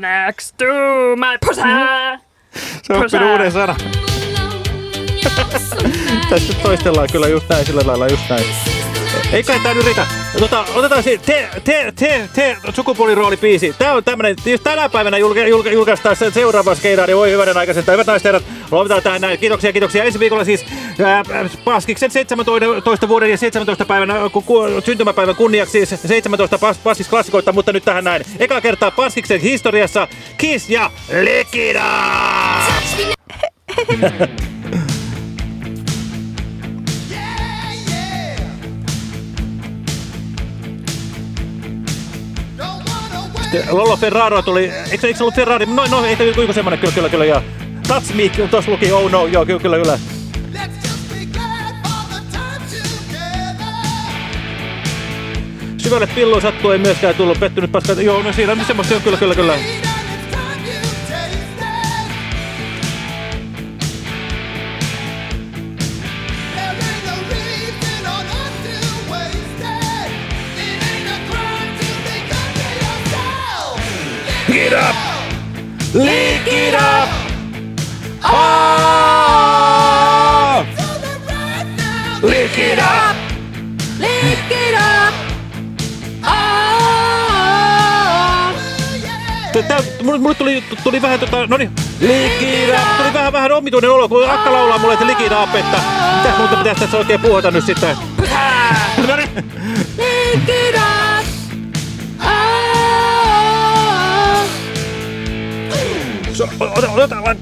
S32: next to my pussy!
S5: Se on oppinut uuden sana. *laughs* Tässä toistellaan kyllä just näin, sillä lailla just näin. Ei kai tää nyt riitä. Tota, otetaan se te, te, te, te sukupuoliroolipiisi. Tää on tämmönen, jos tänä päivänä julke, julke, julkaistaan se seuraava skeidaan, niin voi hyvänen aikaisen. Hyvät naiset lopetetaan tähän näin. Kiitoksia, kiitoksia. Ensi viikolla siis ää, Paskiksen 17 vuoden ja 17 päivän ku, ku, syntymäpäivän kunniaksi siis 17 pas, Paskis klassikoita, mutta nyt tähän näin. Eka kertaa Paskiksen historiassa Kiss ja Lekida! *laughs* Lolo Ferraro tuli, eikö, eikö se ollut Ferrari? No, no eikö joku semmonen, kyllä, kyllä, kyllä, joo. Touch me, tuossa luki, oh no, joo, kyllä, kyllä, kyllä. Syvälle pilluun sattuu, ei myöskään tullut pettynyt paska. Joo, no siinä on semmoista, kyllä, kyllä, kyllä. Mulle, tuli, tuli vähän tota, no niin, likida. Tuli vähän, vähän omituinen olo, kun Akka laulaa mulle, että likida up, että mitäs muuta pitäisi tässä oikein puhuta nyt sitten. No niin.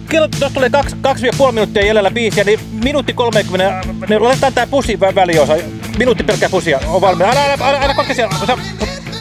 S5: Kello, tuossa tulee kaksi, kaksi ja puoli minuuttia jäljellä biisiä, niin minuutti 30, niin laitetaan tää pusi vä- väliosa. Minuutti pelkkää pusia, on valmiina. Älä, älä, älä, älä koske siellä.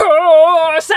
S32: ポーサー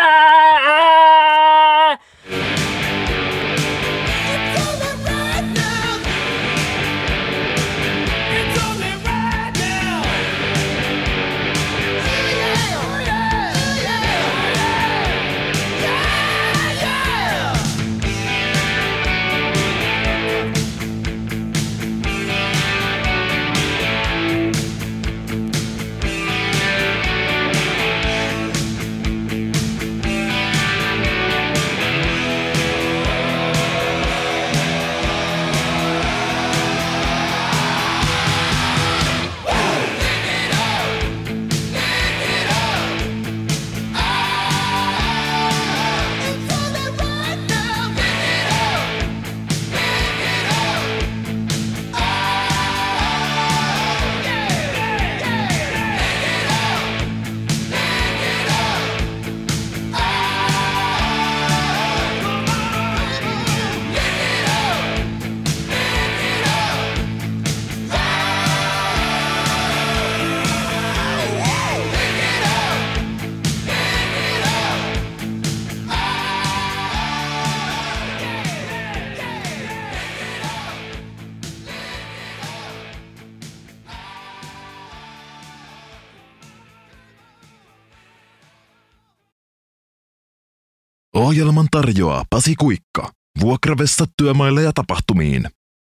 S3: Ohjelman tarjoaa Pasi Kuikka. Vuokravessa työmaille ja tapahtumiin.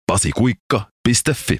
S3: pasikuikka.fi